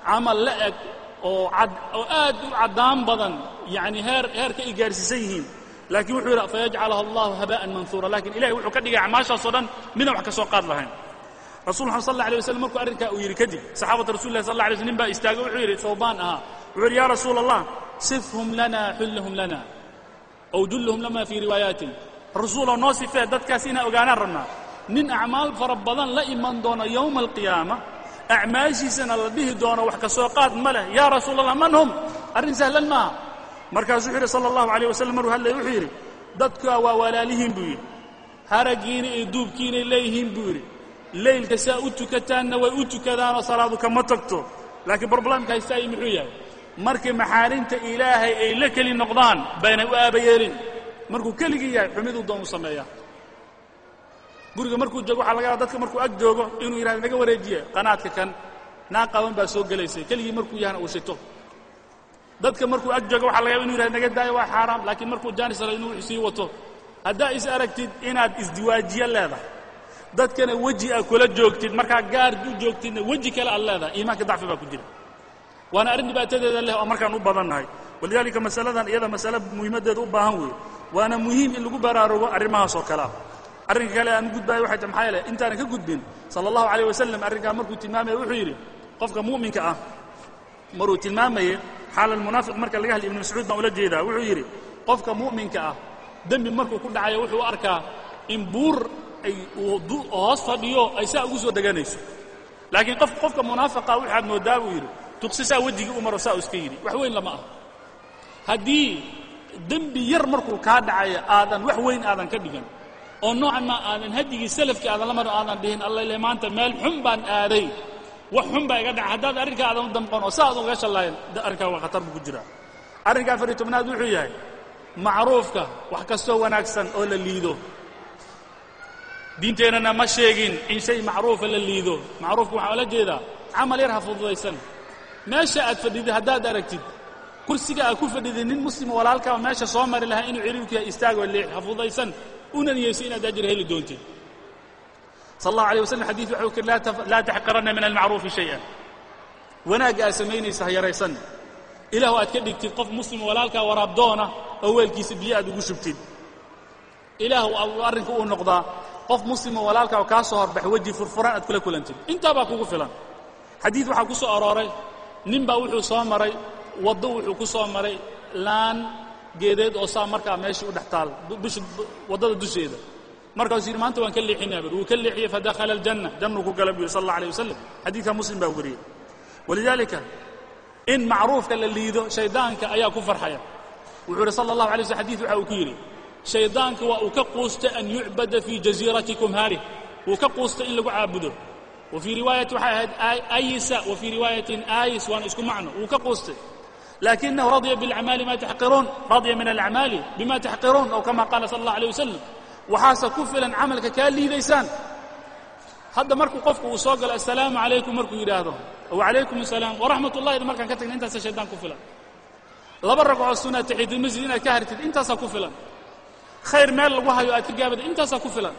camal la eg oo oo aad u caddaan badan yacni heer heerka ay gaarsiisan yihiin. Laakiin wuxuu yidhi fayajcalaha allahu haba'an manhuura laakiin ilahay wuxuu ka dhigay acmaashaasoo dhan midaan wax ka soo qaad lahayn. Rasul mxamed sal alay waslam markuu arrinkaa uu yidhi kadib saxaabata rasul lah sal alla alay sl nin baa istaagay wuxuu yidhi thawbaan ahaa. Wuxuu yidhi ya rasuula allah sifhum lana xullahum lana ow dullahum lama fii riwaayaatin rasuuloo noo sifee dadkaas inaan ogaanaan rabnaa. Nin acmaal fara badan la iman doona yowma alqiyaama acmaashiisana la dhihi doono wax ka soo qaad ma leh. Yaa rasuul allah man hum? Arrin sahlan maaha markaasuu wuxuu yidhi sala allahu alayh wasalam maruu hadlay wuxuu yidhi dadkaa waa walaalihiin buu yidhi. Haraggiina iyo duubkiinay leeyihiin buu yidhi. Leylka saa u tukataanna way u tukadaanoo salaadu kama tagto. Laakiin broblemka haystaayi muxuu yahay. Markii maxaarinta ilaahay ay la keli noqdaan baynay u aabayeelin. Markuu keligii yahay xumiduu doon u sameeyaa guriga markuu joogo waxa laga yaaba dadka markuu ag joogo inuu yidhahdo naga wareejiye qanaadka kan naa qaban baa soo gelaysay keligii markuu yahana uu shito. Dadka markuu ag joogo waxa laga yaba inu yihahdo naga daayo waa xaaraam laakiin markuu jaanis rabo inuu wixii sii wato. Haddaa is aragtid inaad isdiwaajiye leedahay dadkana weji aad kula joogtid markaa gaar u joogtidna weji kale aad leedahay iimaanka dacfi baa ku jira. Waana arrin dhibaatadeeda leh oo markaan u badannahay. Walidaalika masaladan iyada masale muhiimaddeeda u baahan weeye waana muhiim in lagu baraarugo arrimahaas oo kalea arrinka kale aan gudbaayo waxay ta maxaa yeele intaanan ka gudbin sala allahu alayh wasalam arrinkaa markuu tilmaamaya wuxuu yidhi qofka mu'minka ah maruu tilmaamayey xaala almunaafiq marka laga hadlay ibnu mascuud baan ula jeedaa. Wuxuu yidhi qofka mu'minka ah dembi markuu ku dhacayo wuxuu arkaa in buur ay hoos fadhiyo ay saa ugu soo deganayso. Laakiin qof qofka munaafiqa waxaad moodaa buu yidhi tuqsi saa wejigii u maro saa u iska yidhi. Wax weyn lama ah haddii dembi yar markuu kaa dhacayo aadan wax weyn aadan ka dhigan oo noocan ma aadan hadigii salafkii aadan la marin aadan dhihin alla ile maanta meel xun baan aaday. Wax xun baa iga dhaca haddaad arrinkaa aadan u damqon oo saa aad uga shallahayn arrinkaa waa khatar buu ku jiraa. Arrinka afar iyo tobnaad wuxuu yahay macruufka wax kastoo wanaagsan oo la liido. Diinteennana ma sheegin in shay macruufa la liido. Macruufka waxaa ola jeedaa camal yar ha fududaysan. Meesha aad fadhidid haddaad aragtid kursiga aad ku fadhidid nin muslima walaalkaa meesha soo mari lahaa inuu ciriirku yahay istaagoo leex ha fududaysan una niyeyso inaad ajir heli doontid sal allahu alay waslm xadiid waxuu kiri laa taxqiranna min almacruufi shay'an. Wanaagga aad samaynaysa ha yaraysan. Ilaahu aad ka dhigtid qof muslima walaalkaa waraabdoona oo weelkiisa biyo aad ugu shubtid. Ilaahu arrinku uu noqdaa qof muslima walaalkaa kaa soo horbax weji furfuran aad kula kulantid. Intaa baa kugu filan. Xadiid waxaa ku soo arooray nin baa wuxuu soo maray waddo wuxuu ku soo maray laan geedeed oo saa markaa meeshii u dhex taal waddada dusheeda. Markaasuu yidhi maanta waan ka leexinaa bur wuu ka leexiyey fadakhala aljanna. Jannuu ku gala buu yidhi sal allah alay wasalam xadiidka muslim baa wariyey. Walidaalika in macruufka la liido shaydaanka ayaa ku farxaya. Wuxuu yidhi sala allahu alay waslm xadid waxa uu ku yidhi shaydaanka waa uu ka quustay an yucbada fii jasiiratikum haarih wuu ka quustay in lagu caabudo. Wa fii riwaayati waxay ahayd ayisa wa fii riwaayatin ayis waana isku macno. Wuu ka quustay laakinahu radya biاlacmaali ma taxqiruun radya min alacmaali bima taxqiruun aw kama qaala sala allah alيh wasalam waxaase ku filan camalka kaa liidaysaan hadda markuu qofku uu soo galo assalaamu calaykum markuu yidhaahdo wacalaykum asalaam waraxmat ullahi markaan ka tagna intaasa shaydaan ku filan laba ragcoo sunaa taxiidulmasjid inaad ka hartid intaasaa ku filan khayr meel lagu hayo aad ka gaabada intaasaa ku filan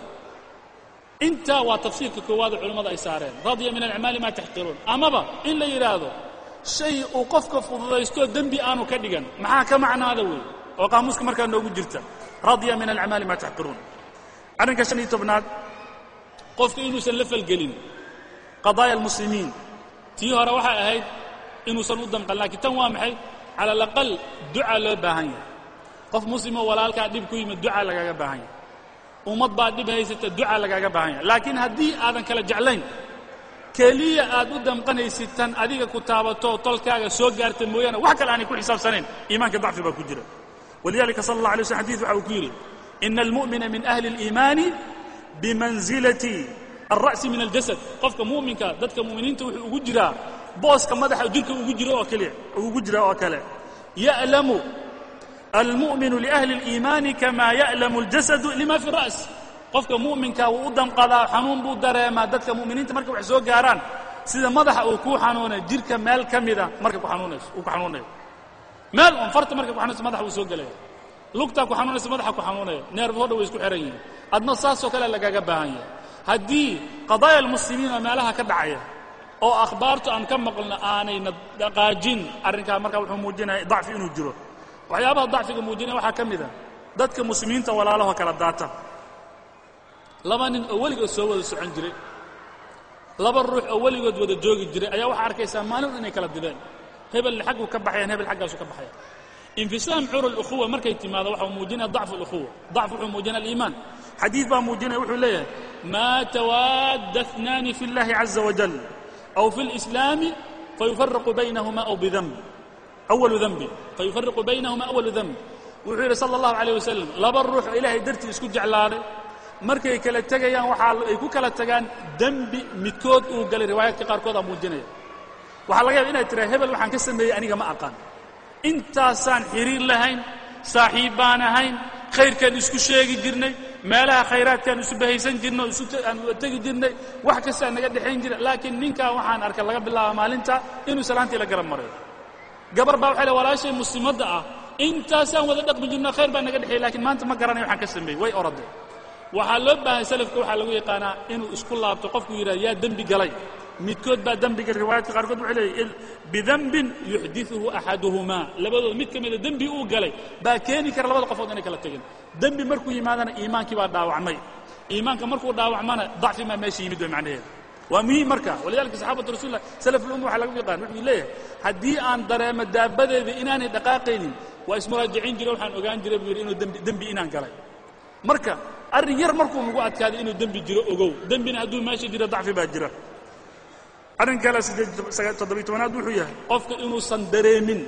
intaa waa tafsiirka koowaada culimmada ay saareen radya min alacmaali maa taxqiruun amaba in la yidhaahdo shay uu qofka fududaystoo dembi aanu ka dhigan. Maxaa ka macnaada wey oo qaamuuska markaa noogu jirta. Radya min alacmaali maa taxqiruun arrinka shan iyo tobnaad qofka inuusan la falgelin. Qadaaya almuslimiin. Tii hore waxay ahayd inuusan u damqan laakiin tan waa maxay? Cala alaqal duca loo baahan yahay. Qof muslimoo walaalkaa dhib ku yimid duca lagaaga baahan yahay. Ummad baa dhib haysata duca lagaaga baahan yahay. Laakiin haddii aadan kala jeclayn keliya aad u damqanaysid tan adiga ku taabatoo tolkaaga soo gaarta mooyaane wax kale aanay ku xisaabsanayn iimaanka dacfi baa ku jira walidalika sala allah alay slm xadid waxa uu ku yidhi ina almu'mina min ahli اliimaani bimansilati alra'si min aljasad qofka mu'minka dadka mu'miniinta wuxuu ugu jiraa booska madaxa jirka ugu jiro oo keliya ugu jira oo kale ya'lamu almu'minu liahli اliimaani kama ya'lamu اljasadu lima fi ra's qofka mu'minka wuu u damqadaa xanuun buu dareemaa dadka mu'miniinta markay wax soo gaaraan. Sida madaxa uu kuu xanuunay jirka meel ka mida markay xanuunayso uu ku xanuunayo meel un farta markay ku xanuunayso madaxa wuu soo gelaya. Lugtaa ku xanuunaysa madaxa ku xanuunaya. Neerfo dha way isku xihan yihiin. Adna saasoo kale lagaaga baahan yahay. Haddii qadaaya almuslimiin oo meelaha ka dhacaya oo akhbaartu aan ka maqlno aanayna dhaqaajin arrinkaa markaa wuxuu muujinaya dacfi inuu jiro. Waxyaabaha dacfiga muujinaya waxaa ka mid a dadka muslimiinta walaalahoo kala daata laba nin oo weligood soo wada socon jiray laba ruux oo weligood wada joogi jiray ayaa waxaa arkaysaa maalin inay kala dideen hebel xagguu ka baxayaan hebel xaggaasu ka baxaya infisaam curu اlukhuwa markay timaado waxau muujinaya dacfu اlukhuwa dacf wuxuu muujinaya aliimaan xadiid baa muujinaya wuxuu leeyahay maa tawaadda اثnaani fi اllahi caza wajal aw fi اlislaami fayufariqu baynahuma aw bidamb awalu dembi fayufariqu baynahuma awalu demb wuxuu yidhi sala اllahu عalيه wasalam laba ruux oo ilaahay dartii isku jeclaaday markay kala tegayaan waxaa ay ku kala tagaan dembi midkood uu galay. Riwaayaadka qaarkoodaa muujinaya. Waxaa laga yaba inay tiraa hebel waxaan ka sameeyey aniga ma aqaan. Intaasaan xiriir lahayn saaxiib baan ahayn khayrkaan isku sheegi jirnay meelaha khayraadkaan isu bahaysan jirnay oo aan tegi jirnay wax kastaa naga dhexayn jira laakiin ninkaa waxaan arkay laga bilaaba maalinta inuu salaantii la garab marayo gabar baa waxay le walaashay muslimadda ah. Intaasaan wada dhaqmi jirno khayr baa naga dhexeeyey lakiin maanta ma garanay waxaan ka sameeyey. Way orade waxaa loo baahay salafka waxaa lagu yaqaanaa inuu isku laabto qofku yidhahdo yaa dembi galay. Midkood baa dembiga riwaayadka qaarkood waxay leeyahy bidembin yuxdiثuhu axaduhumaa. Labadood mid ka mida dembi uu galay. Baa keeni kara labada qofood inay kala tegin. Dembi markuu yimaadana iimaankii baa dhaawacmay. Iimaanka markuu dhaawacmana dacfi maa meesha yimid way macnaheeda waa muhiim marka. Walidalika saxaabatu rasulilah salaf ulumma waxaa lagu yaqaan wuxuu leeyahay haddii aan dareemo daabbadeeda inaanay dhaqaaqaynin waa ismuraajiciin jira waxaan ogaan jiray buu yidhi inuu dembi inaan galay. Marka arrin yar markuu nagu adkaaday inuu dembi jiro ogow. Dembina hadduu meesha jiro dacfi baa jira. Arrin kale toddobiy tobanaad wuxuu yahay qofka inuusan dareemin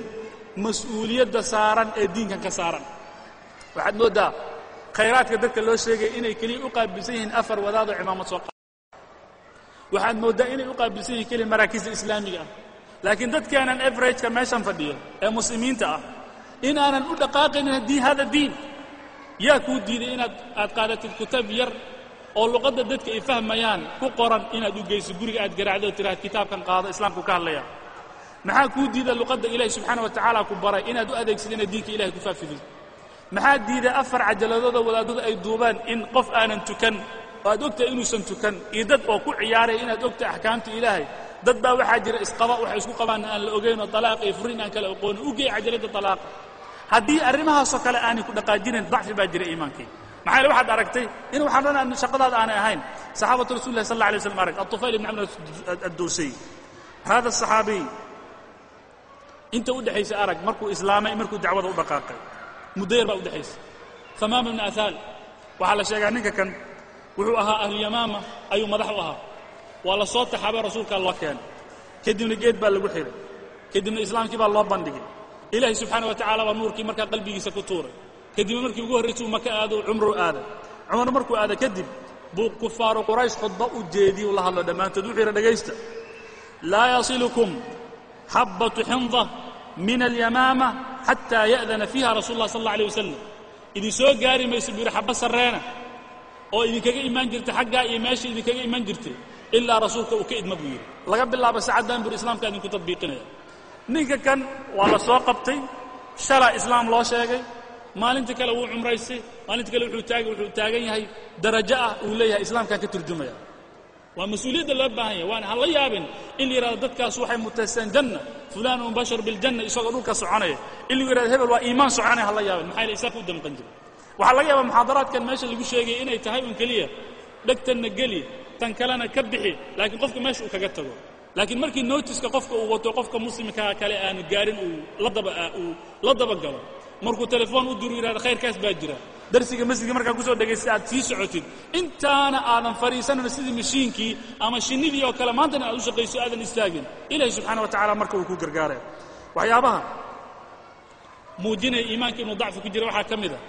mas'uuliyadda saaran ee diinkan ka saaran. Waxaad mooddaa khayraadka dadka loo sheegaya inay keliya u qaabilsan yihiin afar wadaadoo cimaamad soo qaada waxaad mooddaa inay u qaabilsan yihiin keliya maraakiista islaamiga ah. Laakiin dadkeenan averageka meeshan fadhiya ee muslimiinta ah in aanan u dhaqaaqaynin haddii hada diin yaa kuu diiday inaad aad qaadatid kutab yar oo luqadda dadka ay fahmayaan ku qoran inaad u geyso guriga aad garaacdo o tiraad kitaabkan qaado islaamku ka hadlaya. Maxaa kuu diida luqadda ilaahi subxaana wa tacaala ku baray inaad u adeegsid inaad diinka ilahay ku faafidid maxaa diiday afar cajaladooda wadaadada ay duubaan in qof aanan tukan oo aad ogtahay inuusan tukan iyo dad oo ku ciyaaraya inaad ogtahay axkaamta ilaahay? Dad baa waxaa jira isqaba waxay isku qabaanna aan la ogaynoo talaaq iyo furin aan kala aqoonin u geey cajaladda talaaqa haddii arrimahaasoo kale aanay ku dhaqaajinayn dacfi baa jira iimaankii maxaa waxaad aragtay in waxaan dhan shaqadaada aanay ahayn. Saxaabatu rasul sal alay waslam arag atufayl ibn camr addowsay hada asaxaabiy inta u dhexaysa arag markuu islaamay markuu dacwada u dhaqaaqay. Muddo yar baa u dhexaysa hamaama ibnu ahaal waxaa la sheegaa ninka kan wuxuu ahaa ahluyamaama ayuu madax u ahaa. Waa la soo taxaabay rasuulkaa loo keenay kadibna geed baa lagu xihay kadibna islaamkii baa loo bandhigay ilaahay subxaana wa tacala baa nuurkii markaa qalbigiisa ku tuuray. Kadibna markii ugu horraysay uu maka aado cumruu aaday cumar markuu aada kadib buu kufaaru quraysh khudba u jeediye u la hadlo dhammaantood. Wuxuu yidhi dhegaysta laa yasilukum xabbatu xinda min alyamaama xataa ya'dana fiiha rasuul allah sal alla alay wasalam idin soo gaari mayso buu yidhi xabba sarreena oo idinkaga imaan jirta xaggaa iyo meesha idinkaga iman jirtay ilaa rasuulka uu ka idma buu yidhi. Laga bilaabo saacaddan bur islaamka idinku tadbiiqinaya ninka kan waa la soo qabtay. Shalaa islaam loo sheegay. Maalinta kale wuu cumraystay maalinta kale wuxuu taag wuxuu taagan yahay. Darajo ah uu leeyahay islaamkaa ka turjumaya. Waa mas'uuliyadda loo baahan yahay. Waana ha la yaabin in la yidhahdo dadkaas waxay mutaysteen janna. Fulaan mubashar biljanna isagoo dhulka soconaya. In lagu yidhahdo hebel waa iimaan soconaya ha la yaabin. Maxaa yele isaaq u damqan jira waxaa laga yaabaa muxaadaraadkan meesha lagu sheegaya inay tahay un keliya. Dhegtanna geli tan kalena ka bixi laakiin qofka meesha uu kaga tago laakiin markii notiska qofka uu wato qofka muslimkaa kale aanu gaarin uu la daba uu la daba galo. Markuu telefoon u duru yidhahdo khayrkaas baa jira. Darsiga masjidka markaa ku soo dhegaysta aad sii socotid. Intaana aadan fadhiisanan sidii mashiinkii ama shinnidii oo kale maantana aad u shaqayso aadan istaagin. Ilaahi subxaana wa tacala marka uu ku gargaaraya waxyaabaha muujinaya iimaanka inuu dacfi ku jira waxaa ka mid a.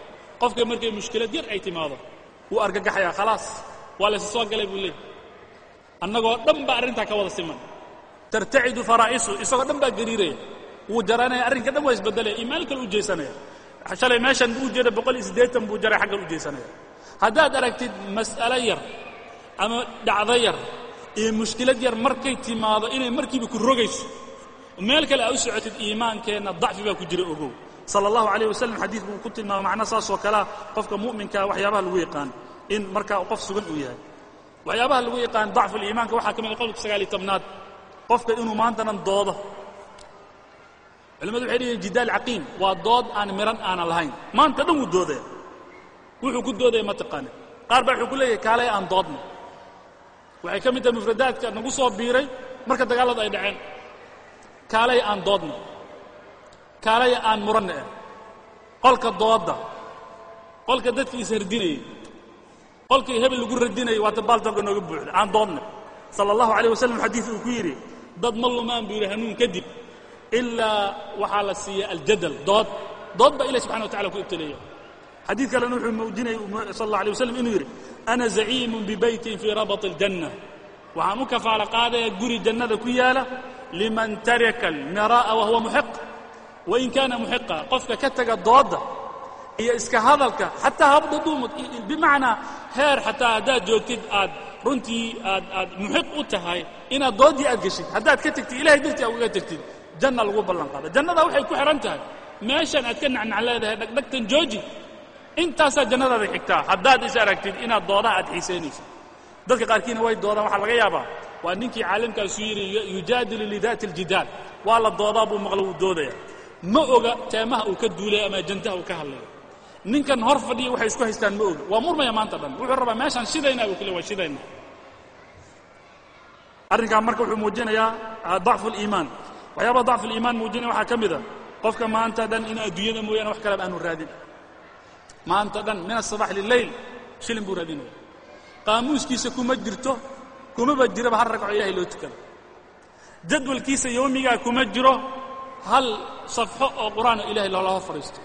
Qofka markay mushkilad yar ay timaado wuu argagaxayaa khalaas waa laysi soo galay buu leeyahy annagoo dhan baa arrintaa ka wada siman tartacidu faraa'isu isagoo dhan baa gariiraya wuu jaranaya arrinka dhan waa isbeddelaya iimaan kale u jeesanaya. Shalay meeshan buu jeeda boqol iyo siddeetan buu jaray xaggan u haddaad aragtid mas'alo yar ama dhacdo yar iyo mushkilad yar markay timaado inay markiiba ku rogayso meel kale aa u socotid iimaankeenna dacfi baa ku jira ogow. Sala allahu calayh wasalam xadiid buu ku tilmaamay macno saasoo kalea qofka mu'minkaa waxyaabaha lagu yaqaan in markaa qof sugan uu yahay. Waxyaabaha lagu yaqaan dacfuliimaanka waxaa ka mid a qolka sagaaliyo tobnaad qofka inuu maantanan doodo. Culimmadu waxay leeyihiin jidaal caqiim waa dood aan miran aanan lahayn. Maanta dhan wuu doodaya wuxuu ku doodaya ma taqaana qaar baa wuxuu ku leeyahay kaalay aan doodno. Waxay ka mid tahay mufradaadka nagu soo biiray marka dagaalladu ay dhaceen. Kaalay aan doodno. Kaalay aan muranna eh. Qolka doodda. Qolka dadka ishardinayay qolkii hebel lagu radinayay waa dabaaldoonka nooga buuxda. Aan doodna sala allahu calayh wasalam xadiid uu ku yidhi dad ma lumaan buu yidhi hanuun kadib. Ilaa waxaa la siiya aljadal dood. Dood baa ilahi subxana wa tacala ku ibtaleeya xadiid kalena wuxuu muujinaya sal alla alay wasalam inuu yidhi ana zaciimun bibaytin fii rabati aljanna. Waxaan u kafaalo qaadaya guri jannada ku yaalla liman taraka almiraa'a wa huwa muxiq wain kaana muxiqa qofka ka taga doodda iyo iska hadalka xataa habdhuduumud bimacnaa heer xataa haddaad joogtid aad runtii aad aad muxiq u tahay inaad dooddii aad geshid. Haddaad ka tegtid ilahay dartii aad uga tegtid janna lagu ballan qaada jannada waxay ku xidhan tahay. Meeshan aad ka nacnac leedahay dhagdhagtan jooji. Intaasaa jannadaada xigtaa. Haddaad is aragtid inaad doodaha aad xiisaynaysid dadka qaarkiina way doodaan waxaa laga yaabaa. Waa ninkii caalimkaasu yidhi yujaadilu lidaati aljidaal. Waa la doodaa buu maqlo wuu doodaya. Ma oga teemaha uu ka duulaya ama ajandaha uu ka hadlayo ninkan hor fadhiya waxay isku haystaan ma oga. Waa murmaya maanta dhan. Wuxuu rabaa meeshaan shidaynaa buu kule waa shidayna. Arrinkaa marka wuxuu muujinayaa dacfu aliimaan waxyaabaa dacfu aliimaan muujinaya waxaa ka mid a. Qofka maanta dhan in adduunyada mooyaane wax kaleba aanu raadin. Maanta dhan min asabax lileyl shilin buu raadinaya qaamuuskiisa kuma jirto kumaba jiraba hal ragco ilahay loo tukado jadwalkiisa yowmigaa kuma jiro hal safxo oo qur'aano ilahay loola hor fadhiisto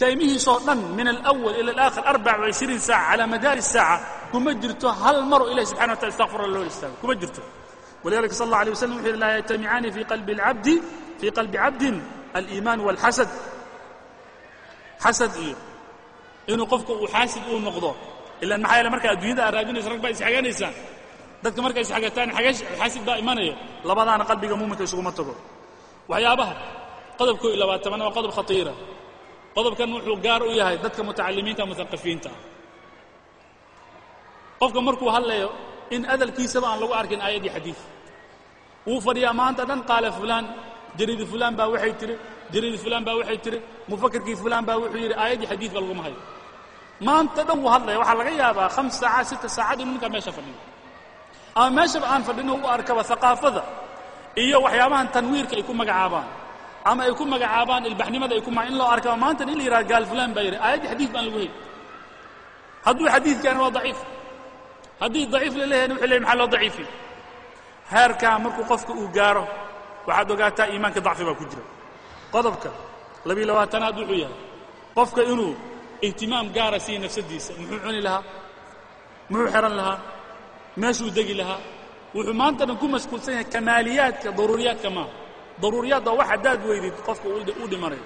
taymihiisoo dhan min alأwal ila alaakhir arbaca وعishriin saaca calaa madaari الsaaca kuma jirto hal maro ilahi subxana wa tala istakfirla loo istaago kuma jirto walidalika sal اlه alيه waslam wuxu yhi laa yajtamicaani fii qalbi اlcabdi fii qalbi cabdin aliimaan wاlxasad xasad iyo inuu qofka uu xaasid uu noqdo ilan maxaa yeele markaa adduunyada aad raadinaysa rag baa isxaganaysaan dadka markay isxagataan xaasid baa imanaya labadaana qalbiga muuminka isuguma tago waxyaabaha qodobko iyo labaatanaad waa qodob khatiira qodobkan wuxuu gaar u yahay dadka mutacalimiinta muhaqafiinta ah qofka markuu hadlayo in adalkiisaba aan lagu arkin aayaddii xadiid wuu fadhiyaa maanta dhan qaale fulaan jariidi fulaan baa waxay tihi jariidi fulaan baa waxay tihi mufakirkii fulaan baa wuxuu yidhi aayaddii xadiidba laguma hayo maanta dhan wuu hadlaya waxaa laga yaabaa khams saacaad sita saacad inuu ninkaa meesha fadhiyo. Ama meeshaba aan fadhino u arkaba haqaafada iyo waxyaabahan tanwiirka ay ku magacaabaan ama ay ku magacaabaan ilbaxnimada ay ku in loo arkaba maanta in la yidhaha gaal fulaan baa yidhi aayaddii xadiid baan lagu heli hadduu xadiidkaana waa daciif. Haddii daciif la leeyahay wuxuu leey maxaa loo daciifi? Heerkaa markuu qofka uu gaaro waxaad ogaataa iimaanka dacfi baa ku jira. Qodobka labiyo labaatanaad wuxuu yahay qofka inuu ihtimaam gaara siiya nafsaddiisa muxuu cuni lahaa? Muxuu xehan lahaa? Meeshuu degi lahaa? Wuxuu maanta ku mashquulsan yahay kamaaliyaadka daruuriyaadka maaha daruuriyaad waa wax haddaad weydid qofka u dhimanayo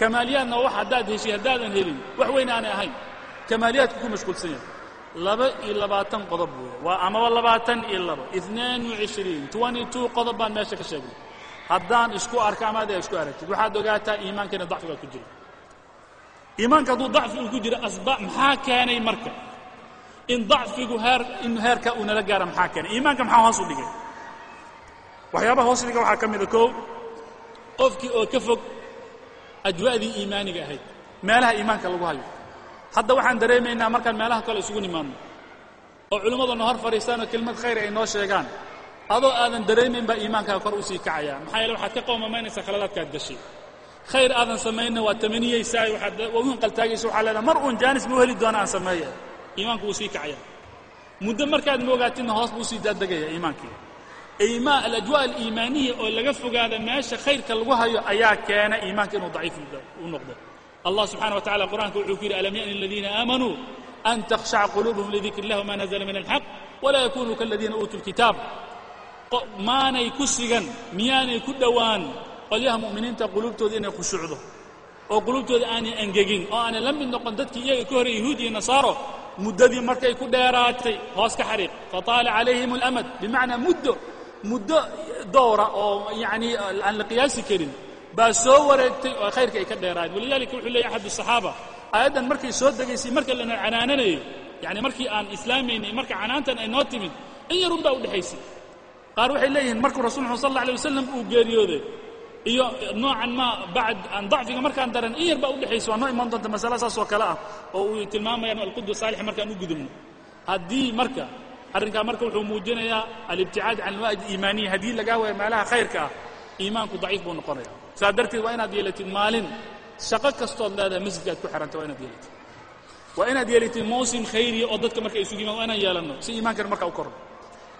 kamaaliyaadna wax haddaad heshay haddaadan helin. Wax weyn ahayn. Kamaaliyaadku ku mashquulsan yahay. Laba iyo labaatan qodob weeye waa amaba labaatan iyo laba. Inain وعishriin twenty two qodob baan meesha ka sheegnay. Haddaan isku arka ama isku aragtid waxaad ogaataa iimaankiina dacfi baa ku jira. Iimaanka hadduu dacfi uu ku jiro asba maxaa keenay marka? In dacfigu heer in heerka uu nala gaara maxaa keenay? Iimaanka maxaa hoos u dhigay waxyaabaha hoos dhiga waxaa ka mida kow qofkii oo ka fog ajwa'dii iimaaniga ahayd. Meelaha iimaanka lagu hayo. Hadda waxaan dareemaynaa markaan meelaha kale isugu nimaadno. Oo culimmaduna hor fadhiistaanoo kelimad khayr ay noo sheegaan. Adoo aadan dareemayn baa iimaankaa kor u sii kacaya. Maxaa yeele waxaad ka qowmamaynaysaa khaladaadkaad gashay. Khayr aadan samaynna waa tamaniyeysaa waxaad waa u hinqaltaagaysa waxaa leedaha mar uun jaanis ma u heli doona aan sameeya. Iimaanku wuu sii kacaya. Muddo markaad moogaatinna hoos buu u sii daadegaya iimaankii iimaan alajwa aliimaaniya oo laga fogaada meesha khayrka lagu hayo ayaa keena iimaanka inuu daciif u noqdo. Allah subxana wa tacala qur'anka wuxuu ku yidhi alam ya'ni aladiina aamanuu an takhshaca quluubuhum lidikr illah wma nazla min alxaq walaa yakunuu kaladiina uutuu lkitaab maanay ku sigan miyaanay ku dhowaan qolyaha mu'miniinta quluubtooda inay khushuucdo oo quluubtooda aanay angegin oo aanay la mid noqon dadkii iyaga ka horey yahuud iyo nasaaro muddadii markay ku dheeraatay hoos ka xariiq fataala calayhim اlamad bimacnaa muddo muddo dowra oo yacnii aan la qiyaasi karin baa soo wareegtay oo khayrka ay ka dheeraayeen walidalika wuxuu leeyay axad الصaxaaba aayaddan markay soo degaysay marka lana canaananayay yani markii aan islaamaynay marka canaantan ay noo timid in yarun baa u dhexaysay qaar waxay leeyihiin markuu rasul mxu sal اlla alيه wasalam uu geeriyooday iyo noocan ma bacd aan dacfiga markaan daran in yar baa u dhexaysa waa noo iman doonta masala saas oo kale ah oo uu tilmaamayaan alqudwa saalix markaan u gudubno haddii marka arrinkaa marka wuxuu muujinayaa alibticaad can alwaa'id iimaaniya haddii lagaa waayo meelaha khayrka ah iimaanku daciif buu noqonaya saa darteed waa inaad yeelatid maalin shaqo kastood leedahay masjidka aad ku xihanta waa inaad yeelatid waa inaad yeelatid mawsim khayriya oo dadka marka isugu yimaan waa inaan yeelanno. Si iimaankan marka u korno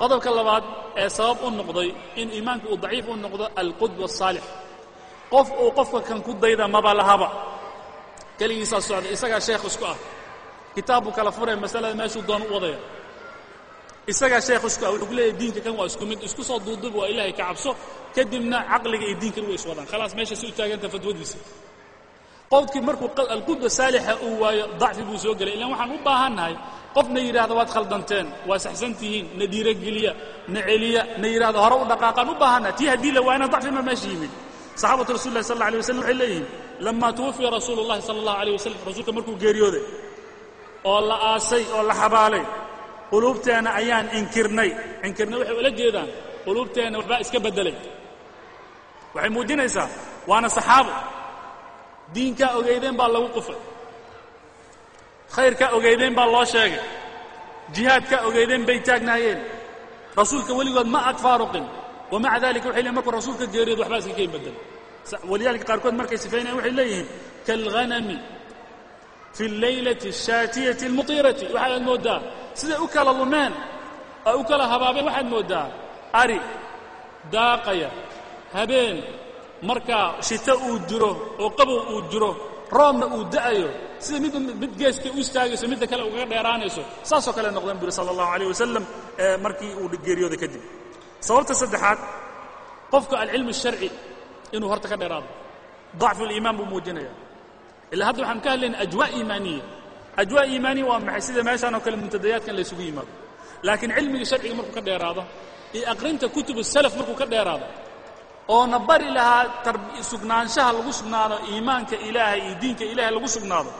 qodobka labaad ee sabab u noqday in iimaanku uu daciif u noqdo alqudwa asaalix qof uu qofka kan ku dayda maba lahaba. Keligiisaa socda isagaa sheekh isku ah. Kitaab kala furaya masalada meeshuu doon u wadaya isagaa sheekh isku ah wuxuu ku leeyahay diinka kan waa isku mid isku soo duuduba waa ilaahay ka cabso. Kadibna caqliga iyo diinkan way iswadaan khalaas meesha si u taaganta fatwadiisa. Qofkii markuu alqudwa saalixa uu waayo dacfi buu soo gelay. Ilaan waxaan u baahannahay qofna yidhahda waad khaldanteen waa saxsan tihiin na dhiirogeliya na celiya na yidhahdo hore u dhaqaaqaan u baahannahay tii haddii la waayna dacfi ma meesha yimid. Saxaabatu rasul lah sal alla alay waslam waxay leeyihiin lammaa tuwafiya rasuulu llahi sala allahu alayh wasalam rasuulka markuu geeriyooday oo la aasay oo la xabaalay quluubteenna ayaan inkirnay. Inkirnay waxay ula jeedaan quluubteenna waxbaa iska beddelay. Waxay muujinaysaa waana saxaabo. Diinkaa ogeydeen baa lagu qufay. Khayrkaa ogeydeen baa loo sheegay. Jihaadkaa ogeydeen bay taagnaayeen. Rasuulka weligood ma ag faaruqin. Wamaca dalika waxay leeyiin markuu rasuulka geeriyood waxbaa iska keen beddelay. Walidaalika qaarkood markay sifaynayan waxay leeyihiin kaalghanami fi اllaylati الshaatiyati اlmuطirati waxaad mooddaa siday u kala lumeen oo u kala habaabeen waxaad mooddaa ari daaqaya habeen markaa shito uu jiro oo qabow uu jiro roobna uu da'ayo sida mid mid geeskii u istaagayso midda kale ugaga dheeraanayso saasoo kale noqdeen bu yuri sala allahu alayh wasalam markii uu geeriyooday kadib sababta saddexaad qofka alcilmu الsharci inuu horta ka dheeraado ضacfu اliimaan buu muujinaya ila hadda waxaan ka hadlayna ajwaa iimaaniya ajwaa iimaaniya waa maxay sida meeshaan oo kale muntadayaadkan la yimaado laakiin cilmiga sharciga markuu ka dheeraado iyo aqrinta kutubu salaf markuu ka dheeraado oona bari lahaa sugnaanshaha lagu sugnaado iimaanka ilaahay iyo diinka ilahay lagu sugnaado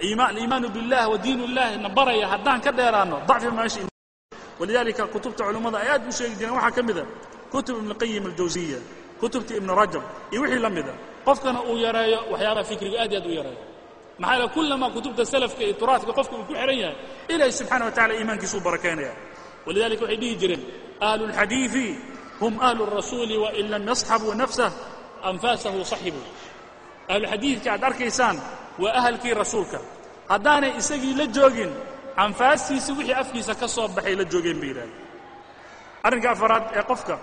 aliimaanu biاllah wa diin na baraya haddaan ka dheeraanno dacfi maash walidaalika kutubta culummada ay aad u sheegi jireen waxaa ka mida kutub ibn qayim aljawsiya kutubta ibn rajab iyo wixii la mida qofkana uu yareeyo waxyaabaha fikriga aad iyo aad u yareeyo maxaa yaele kullamaa kutubta salafka iyo turaadka qofka uu ku xidhan yahay ilahi subxana wa tacala iimaankiisuu barakeynaya walidalika waxay dhihi jireen ahlu اlxadiiثi hum ahlu الrasuuli wain lam yasxabuu nafsah anfaasahu saxibuu ahluxadiidka aad arkaysaan waa ahalkii rasuulka haddaanay isagii la joogin anfaastiisi wixii afkiisa ka soo baxay la joogeen bay yidhahdeen arrinka afaraad ee qofka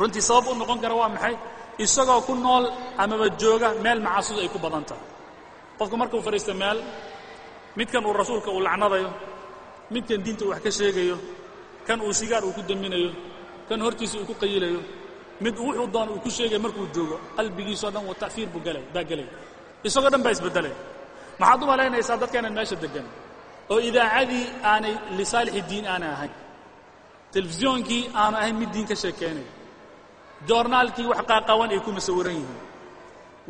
runtii sabab u noqon kara waa maxay Isagoo ku nool amaba jooga meel macaasidu ay ku badan tahay. Qofka markuu fadhiista meel midkan uu rasuulka uu lacnadayo midkan diinta uu wax ka sheegayo kan uu sigaar uu ku daminayo kan hortiisa uu ku qayilayo mid wuxuu doona uu ku sheegaya markuu joogo qalbigiisao dhan ta'fiir buu galay baa gelay isagoo dhan baa isbeddelay maxaad u malaynaysaa dadkaanan meesha deggan? Oo idaacadii aanay lisaalixi diin aanay ahayn. Telefisiyoonkii aanu ahayn mid diin ka sheekeynayo joornaalkii wax qaaqawan ay ku masawiran yihiin.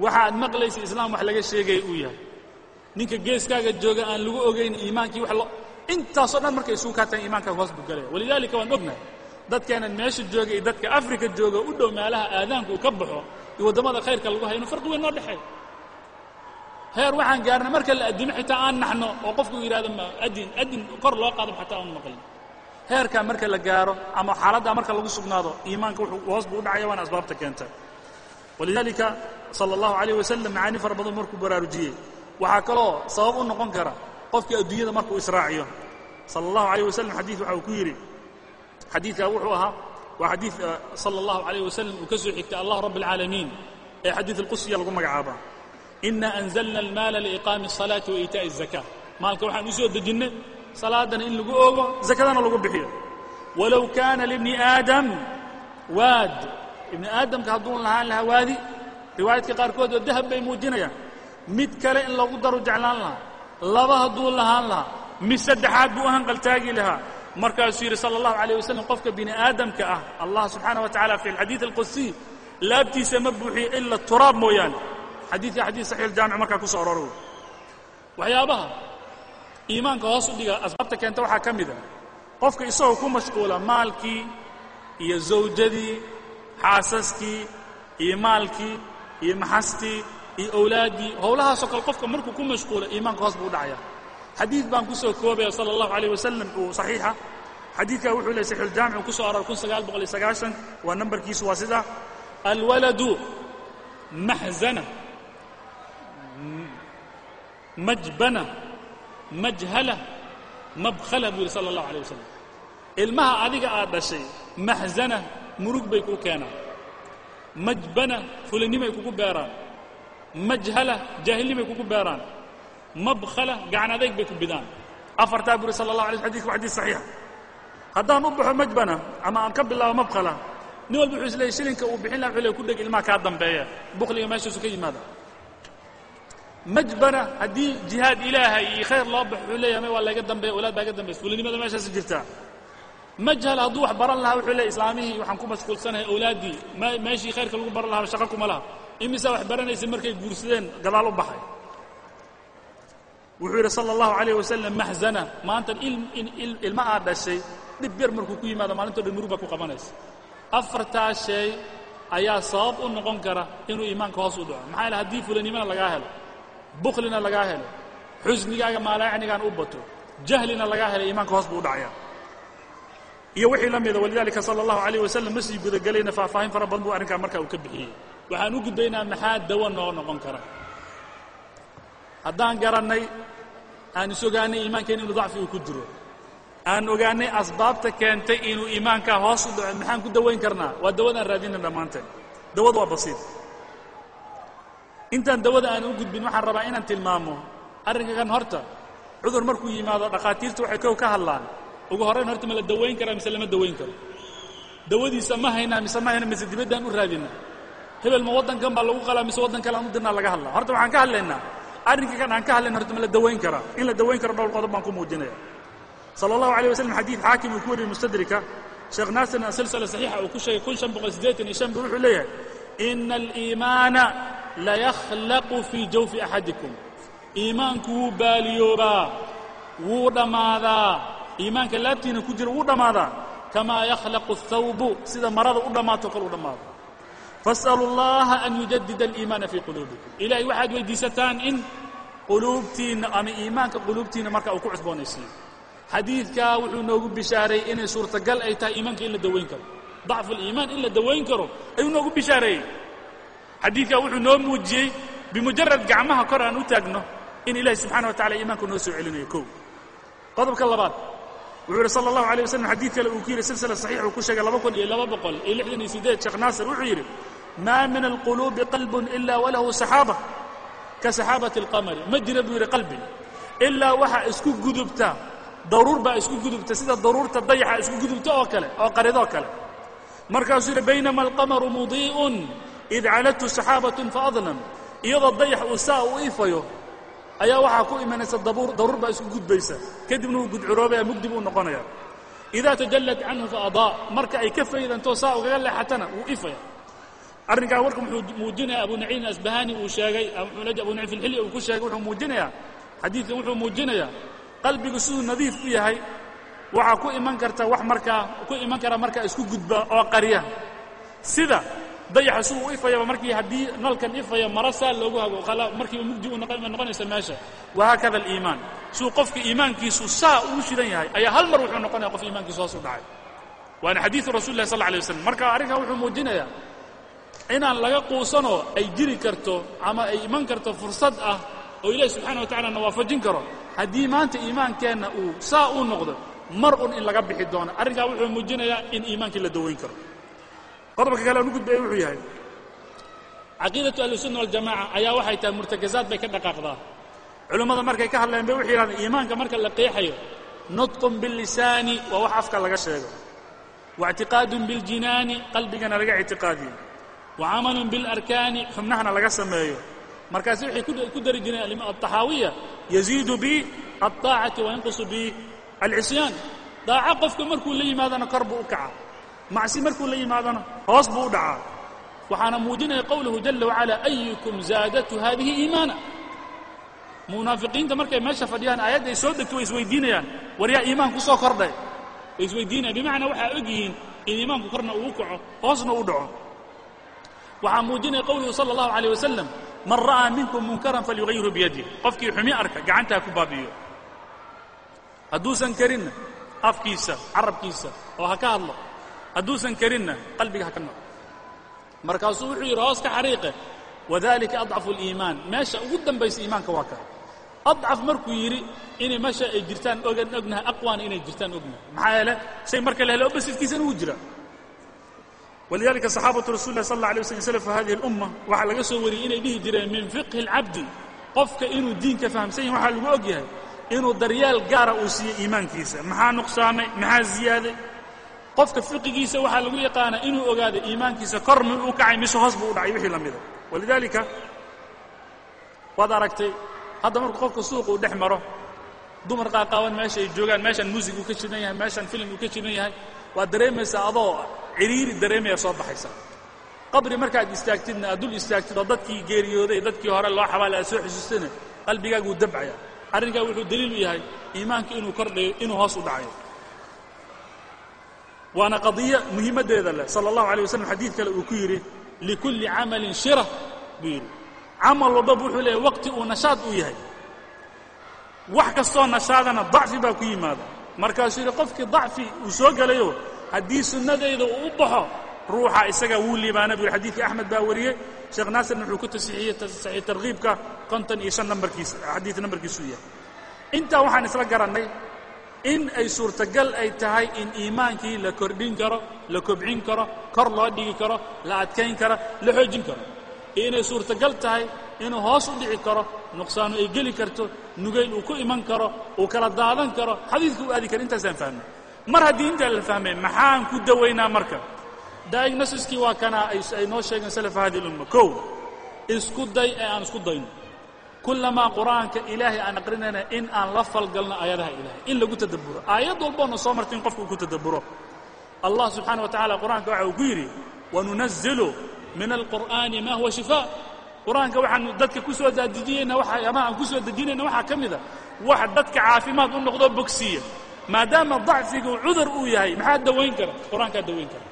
Waxa aad maqlaysa islaam wax laga sheegaya uu yahay. Ninka geeskaaga jooga aan lagu ogayn iimaankii lo intaasoo dhan markay isugu kaataan iimaankaaga hoos buu galaya walidaalika waan ognahay dadkeenan meesha jooga iyo dadka afrika jooga u dhow meelaha aadaanku uu ka baxo iyo waddamada khayrka lagu hayno farqi weyn noo dhexeey. Heer waxaan gaarnay marka la addimo xitaa aan naxno oo qofku yidhahdo ma adin adin kor loo qaado xataa aan maqlin heerkaa marka la gaaro ama xaaladdaa marka lagu sugnaado iimaanka wuxuu hoos buu dhacaya waana asbaabta keenta walidaalika sala allahu calayh wasalam macaani fara badan markuu baraarujiyey waxaa kaloo sabab u noqon kara qofkii adduunyada markuu israaciyo. Sala allahu calayh wasalam xadiid waxa uu ku yidhi. Xadiidkaa wuxuu ahaa waa xadiid eh, sala allahu calayh wasalam uu ka soo xigtay allah rabb alcaalamiin ee xadiid alqusiya lagu magacaabaa ina anzalna almaala liiqaami asalaati waitaa'i azaka maalka waxaan u soo dejinnay salaadana in lagu oogo zakadana lagu bixiyo. Walow kaana libni aadam waad. Ibni aadamka hadduu lahaan lahaa waadi riwaayadka qaarkood oo dahab bay muujinayaan. Mid kale in lagu daru jeclaan lahaa laba hadduu lahaan lahaa mid saddexaad buu hanqaltaagi lahaa. Markaasuu yidhi sala allahu calayh wasalam qofka bini aadamka ah allah subxaana wa tacala fi alxadiid alqudsiy laabtiisa ma buuxiyo ila turaab mooyaane. Xadiidka xadiid saxiix aljaamic markaa ku soo aroro waxyaabaha iimaanka hoos u dhiga asbaabta keenta waxaa ka mid a qofka isagoo ku mashquula maalkii iyo zawjadii xaasaskii iyo maalkii iyo maxastii iyo owlaaddii howlahaasoo kale qofka markuu ku mashquula iimaanka hoos buu u dhacaya. Xadiid baan ku soo koobaya sala allahu calayh wasalam uu saxiixa. Xadiidkaa wuxuu leey saxiixuljaamic uu ku soo sagaashan. Waa nambarkiisu waa sida alwaladu maxzana majbana majhala mabkhala buu yidhi sala allahu alay wasalam ilmaha adiga aad dhashay maxzana murug bay kuu keenaan. Majbana fulinimay kugu beeraan. Majhala jaahilnimay kugu beeraan. Mabkhala gacan adayg bay ku bidaan. Afartaa buu yidhi sala allah alay sl xadidku xadiis saxiixa haddaan u baxo majbana ama aan ka bilaabo mabkhala nin walba wuxuu is leeyay shilinka uu bixin laha wuxuu leey ku dheg ilmaha kaa dambeeya. Bukhliga meeshaasu ka yimaada majbana haddii jihaad ilaahay iyo khayr loo baxo wuxuu leeyahay may waa layga dambeeya walaad baa iga dambaysa fulinimada meeshaas jirtaa majhal hadduu wax baran lahaa wuxuu leeyahy islaamihii waxaan ku mashquulsanahay awlaaddii meeshii khayrka lagu baran lahaa shaqo kuma laha. Imisaa wax baranaysa markay guursadeen gadaal u baxay. Wuxuu yidhi sala allahu calayh wasalam maxzana maanta ilma aad dhashay dhib yar markuu ku yimaado maalintoo dhan murug baa ku qabanaysa. Afartaa shay ayaa sabab u noqon kara inuu iimaanka hoos u dhaco. Maxaa yaele haddii fulanimana lagaa helo buklina lagaa helo xusnigaaga maalaacnigaan u bato jahlina lagaa helo iimaanka hoos buu u dhacaya. Iyo wixii la mida walidaalika sala allahu calayh wasalam ma sii gudagelayna faahfaahin fara badan buu arrinkaa markaa uu ka bixiyey. Waxaan u gudbaynaa maxaa dawo noo noqon kara. Haddaan garannay aan is ogaanay iimaankeen inuu dacfi uu ku jiro. Aan ogaanay asbaabta keentay inuu iimaankaa hoos u dhaco maxaan ku dawayn karnaa? Waa dawadaan raadina dhammaanteen. Dawadu waa basiid intaan dawada aan u gudbin waxaan rabaa inaan tilmaamo. Arrinka kan horta cudur markuu yimaado dhakhaatiirta waxay kow ka hadlaan. Ugu horrayn horta ma la dawayn karaa mise lama dawayn karo. Dawadiisa ma haynaa mise ma hayna mise dibaddaan u raadinaa hebel ma waddankan baa lagu qalaa mise waddan kale aan u dirnaa laga hadlaa. Horta waxaan ka hadlaynaa. Arrinka kan aan ka hadlayna horta ma la dawayn karaa. In la dawayn karo dhowr qodob baan ku muujinaya. Sala allahu alayh wasalam xadiid xaakim uu ku wariyey mustadrika. Sheekh naasirna silsila saxiixa uu ku sheegay kun shan boqol siddeetan iyo shan buu wuxuu leeyahay ina aliimaana layakhlaqu fii jawfi axadikum iimaanku wuu baaliyoobaa wuu dhammaadaa iimaanka laabtiina ku jira wuu dhammaadaa kamaa yakhlaqu athawbu sida marada u dhammaato kal u dhammaado fas'alu اllaha an yujadida aliimaana fii quluubikum ilahay waxaad weydiisataan in quluubtiinna ama iimaanka quluubtiinna marka uu ku cusboonaysiiyo xadiidkaa wuxuu noogu bishaareeyey inay suurtagal ay tahay iimaanka in la dawayn karo dacfu aliimaan in la dawayn karo ayuu noogu bishaareeyey. Xadiidkaa wuxuu noo muujiyey bimujarad gacmaha kor aan u taagno in ilahi subxana wa tacala iimaanku noo soo celinayo kow. Qodobka labaad wuxuu yidhi sala allahu alay waslm xadiid kale uu ku yidhi silsila saxiix uu ku sheegay laba kun iyo laba boqol iyo lixdan iyo siddeed sheekh naasir wuxuu yidhi maa min alquluubi qalbun ilaa walahu saxaaba ka saxaabati alqamari. Ma jira buu yidhi qalbi. Ilaa waxa isku gudubta daruur baa isku gudubta sida daruurta dayaxa isku gudubta oo kale oo qaridoo kale markaasuu yidhi baynama alqamaru mudii'un id caladtu saxaabatun faadlam iyadoo dayax uu saa u ifayo ayaa waxaa ku imanaysa dabuur daruur baa isku gudbaysa. Kadibna wuu gudcuroobaya mugdi buu noqonaya. Idaa tajallad canhu faadaa marka ay ka faydantoo saa ugaga leexatana wuu ifaya arrinkaa warka muxuu muujinaya abu naciim asbahani uu sheegay abu naciim fi lxilli uu ku sheegay wuxuu muujinayaa xadiidkan wuxuu muujinayaa qalbigu siduu nadiif u yahay waxaa ku iman karta wax markaa ku iman kara markaa isku gudba oo qarya sida dayaxa si uu ifayaba markii haddii nalkan ifaya mara saa loogu hago markiiba mugdi u noqonaysa meesha. Wahaakada aliimaan. Siduu qofka iimaankiisu saa uu shidan yahay ayaa hal mar wuxuu noqonaya qof iimaankiisu hoos u dhacay. Waana xadiidu rasul lah sal alay waslam marka arrinkan wuxuu muujinayaa inaan laga quusanoo ay jiri karto ama ay iman karto fursad ah oo ilahi subxana wa tacala na waafajin karo haddii maanta iimaankeenna uu saa uu noqdo mar un in laga bixi doono arrinkaa wuxuu muujinayaa in iimaankii la dawayn karo qodobka kale aan u gudbaya wuxuu yahay caqiidatu ahlusunna waljamaca ayaa waxay tahay murtakazaad bay ka dhaqaaqdaa culimmada markay ka hadleen bay waxay yidhahdeen iimaanka marka la qeexayo nutqun billisaani waa wax afka laga sheego wa ictiqaadun biاljinaani qalbigana laga ictiqaadiyo wa camalun biاlarkaani xubnahana laga sameeyo markaasi waxay ku dari jireen alطaxaawiya yaziidu bialطaacati wayanqusu bialcisyaan daaco qofka markuu la yimaadana kor buu u kaca macsi markuu la yimaadana hoos buu u dhacaa. Waxaana muujinaya qowluhu jala wacala ayukum zaadatu haadihi iimaana? Munaafiqiinta markay meesha fadhiyaan aayadda ay soo degto way isweydiinayaan. War yaa iimaan ku soo kordhay? Way isweydiinayan bimacnaa waxaa og yihiin in iimaanku korna uu kaco hoosna u dhaco. Waxaa muujinaya qowluhu sala allahu aleyh wasalam man ra'aa minkum munkaran falyughayirhu biyadih qofkii xumi arka gacantaa ku baabi'iyo hadduusan karinna afkiisa carabkiisa oo ha ka hadlo. Hadduusan karinna qalbiga ha ka noco markaasuu wuxuu yidhi hoos xariiqe wadalika adcafu aliimaan. Meesha ugu dambaysa iimaanka waa ka. Adcaf markuu yidhi inay meesha ay jirtaan ogan ognahay aqwaana inay jirtaan ognahay. Maxaa yeele shay marka la helo basidkiisana wuu walidalika saxaabatu rasul sal alay waslam salafu hadihi اlumma waxaa laga soo wariyey inay dhihi jireen min fiqhi اlcabdi qofka inuu diinka fahamsan yahay waxaa lagu og yahay inuu daryeel gaara uu siiyo iimaankiisa. Maxaa nuqsaamay? Maxaa ziyaaday? Qofka fiqigiisa waxaa lagu yaqaanaa inuu ogaado iimaankiisa kor mi u kacay mise hoos buu u dhacay wixii la mida walidaalika waad aragtay hadda markuu qofka suuqa uu dhex maro dumar qaaqaawan meesha ay joogaan meeshaan muusig uu ka jiran yahay meeshaan filim uu ka jiran yahay waad dareemaysaa adoo ciriiri dareemaya soo baxaysa. Qabri markaad istaagtidna aad dul istaagtid oo dadkii geeriyooday dadkii hore loo xabaala aad soo xusuustana qalbigaaguu dabcaya arrinkaa wuxuu daliil u yahay iimaanka inuu kordhayo inuu hoos u dhacayo. Waana qadiyo muhiimaddeeda leh. Sala allahu alay wasalam xadiid kale uu ku yidhi likulli camalin shira buu yidhi. Camal walbaba wuxuu leeyahy waqti uu nashaad uu yahay. Wax kastoo nashaadana dacfi baa ku yimaada. Markaasuu yidhi qofkii dacfi uu soo gelayo haddii sunnadayda uu u baxo ruuxa isaga wuu liibaana buu yidhi. Xadiidkii axmed baa wariyey sheekh naasirna wuxuu ku tasixiyey saxiix tarkiibka konton iyo shan nambarkiisa xadiid nambarkiisuu yahay. Intaa waxaan isla garannay in ay suurtagal ay tahay in iimaankii la kordhin karo la kobcin karo kor loo dhigi karo la adkayn karo la xoojin karo. Iyo inay suurtagal tahay inuu hoos u dhici karo nuqsaanu ay geli karto nugayl uu ku iman karo uu kala daadan karo. Xadiidka u aadi karo intaasaan fahmay. Mar haddii intaa la fahmay maxaan ku dawaynaa marka diagnosiskii waa kanaa ay noo sheegeen salafa hadi lumma kow isku day ee aan isku dayno. Kullamaa qur'aanka ilaahay aan aqrinayna in aan la falgalno aayadaha ilahay in lagu tadabburo. Aayad walboona soo marta in qofka ku tadabburo. Allah subxaana wa tacala qur'aanka waxa uu ku yidhi wanunazilu min alqur'aani ma huwa shifaa. Qur'aanka waxaanu dadka ku soo daadejinayna waxa ama aan ku soo dejinayna waxaa ka mida wax dadka caafimaad u noqdo bogsiya maadaama dacfigu cudur uu yahay maxaa dawayn kara? Qur'aankaa dawayn kara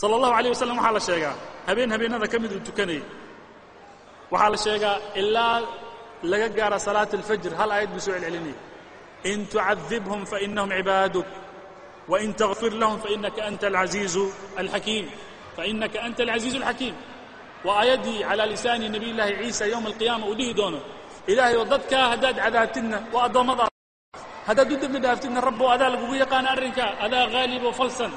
sala allahu alayh wasalam waxaa la sheegaa. Habeen habeenada ka mid uu tukanayay waxaa la sheegaa ilaa laga gaara salaat alfajr hal aayad buu soo celcelinaya in tucadibhum fainahum cibaaduk wain takfir lahum fainaka anta alcaziizu alxakiim fainaka anta alcaziizu alxakiim waa aayaddii calaa lisaani nabiy llaahi ciisa yowma alqiyaama uu dhihi doono ilaahay oo dadkaa haddaad cadaabtidna waa addoommada haddaad u dembi dhaaftidna rabbo adaa lagugu yaqaana arrinkaa adaa haalib oo falsan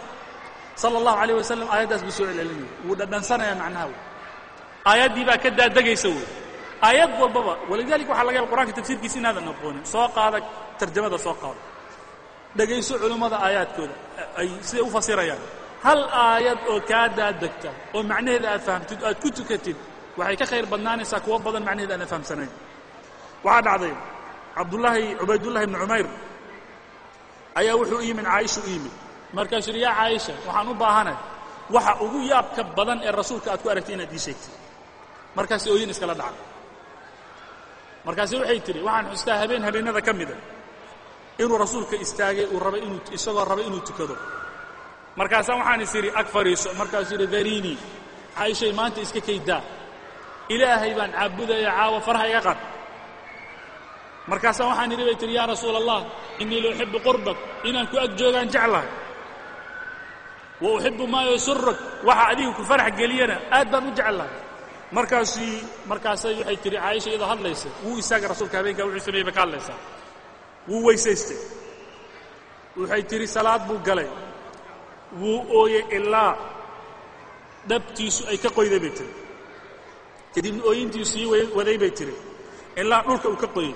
sala allahu alayh wasalam aayaddaas buu soo celcelinaya wuu dhadhansanaya macnaha wey aayaddii baa ka daadegaysa wey aayad walbaba walidaalika waxaa laga yaaba qur'anka tafsiirkiisa inaadan aqoonin soo qaada tarjamada soo qaado. Dhegayso culimmada aayaadkooda ay siday u fasirayaan. Hal aayad oo kaa daadegta oo macnaheeda aad fahamtid o aad ku tukatid waxay ka khayr badnaanaysaa kuwo badan macnaheeda aana fahamsanayn. Waxaa dhacday cabdullaahi cubaydullahi ibni cumayr ayaa wuxuu u yimid caaisha u yimid markaasuu yidhi yaa caaisha waxaan u baahanay. Waxa ugu yaabka badan ee rasuulka aad ku aragtay inaad ii sheegtid markaas ooyin iskala dhacay. Markaase waxay tidhi waxaan xustaa habeen habeenada ka mida inuu rasuulka istaagay uu rabay inuu isagoo rabay inuu tukado. Markaasaa waxaan is idhi ag fadhiiso markaasuu yidhi darinii caaishay maanta iska kaydaa. Ilaahay baan caabudaya caawa faraha iga qad markaasaa waxaan idhi bay tihi yaa rasuula allah innii la uxibu qurbak inaan ku ag joogaan jeclahay wa uxibu maa yasurrak waxa adiga ku farax geliyana aad baan u jeclahay markaasii markaasay waxay tihi caaisha iyadoo hadlaysa. Wuu istaaga rasuulka habeenkaa wuxuu sameeyey bay ka hadlaysaa. Wuu weysaystay. Waxay tidhi salaad buu galay. Wuu ooyey ilaa dhabtiisu ay ka qoyday bay tihi kadibna ooyintiisu sii waday bay tihi ilaa dhulka uu ka qoyey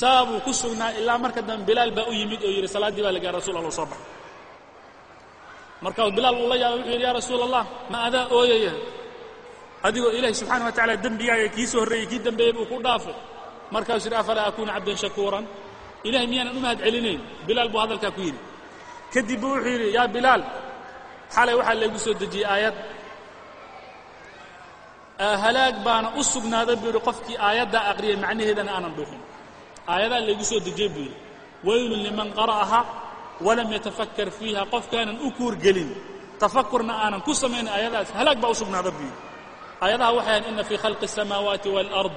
saa buu ku sugnaa ilaa marka dambe bilaal baa u yimid oo yidhi salaaddii baa la gaara rasul allah soo baxa markaas bilaal uu la yaabay wuxuu yidhi yaa rasuula allah ma adaa ooyaya adigoo ilaahay subxaana wa tacala dembigaaga kii soo horreeyey kii dambeeyey buu ku dhaafay. Markaasuu yidhi afalaa akuuna cabdan shakuuran? Ilahay miyaanan u mahad bilaal buu hadalkaa ku yidhi. Kadib buu wuxuu yidhi yaa bilaal xalay waxaa laygu soo dejiyey aayad. Halaag baana u sugnaaday buu yidhi qofkii aayaddaa aqriyay macnaheedana aanan dhuuxin aayadaa laygu soo dejiyey buu yidhi. Waylun liman qara'aha walam yatafakkar fiiha qofkaanan u kuurgelin. Tafakurna aanan ku samaynin aayadahaas halaag baa u sugnaada buyidi aayadaha waxay ahayn ina fii khalqi الsamaawaati wاlأrض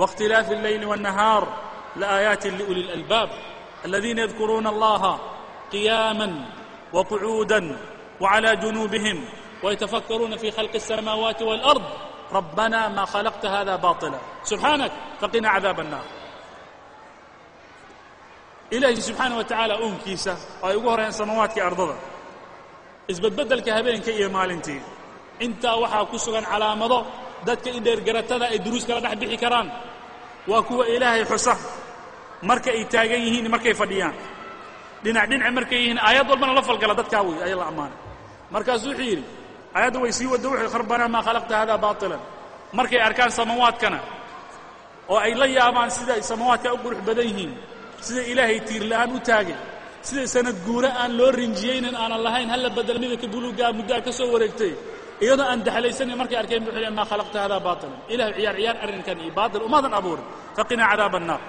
waاkhtilaafi اlleyli wالnahaar laaayaatin liuli اlalbaab aladiina yadkuruuna allaha qiyaama وقcuuda وعlى junuubihim ويتفkruuna fي khalqi الsamaawaati wاlأrض rabana ma khalaqta hada baطila subxaanak faqina cadaab الnaar ilaahi subxaana wa tacaala uunkiisa oo ay ugu horeen samaawaadkii ardada isbedbeddelka habeenka iyo maalintii. Intaa waxaa ku sugan calaamado dadka indheergaratada ay duruus kala dhex bixi karaan. Waa kuwa ilaahay xusa marka ay taagan yihiin markay fadhiyaan. Dhinac dhinaca markay yihiin aayad walbana la falgala dadkaa wey ayaa la ammaanay. Markaasuu wuxuu yidhi aayadda way sii waddo wuxuu rabbanaa maa khalaqta hada baatilan. Markay arkaan samawaadkana oo ay la yaabaan sida ay samawaadka u qurux badan yihiin sida ilaahay tiir la'aan u taagay sida sanad guura aan loo rinjiyeynin aanan lahayn halla bedel midabka buluuggaa muddaa ka soo wareegtay iyadoo aan daxlaysanayn markay arkeen wuxuu maa khalaqta hada baatilan? Ilahay ciyaar ciyaar arrinkan iyo baatil umaadan abuurin. Faqinaa cadaaba annaar.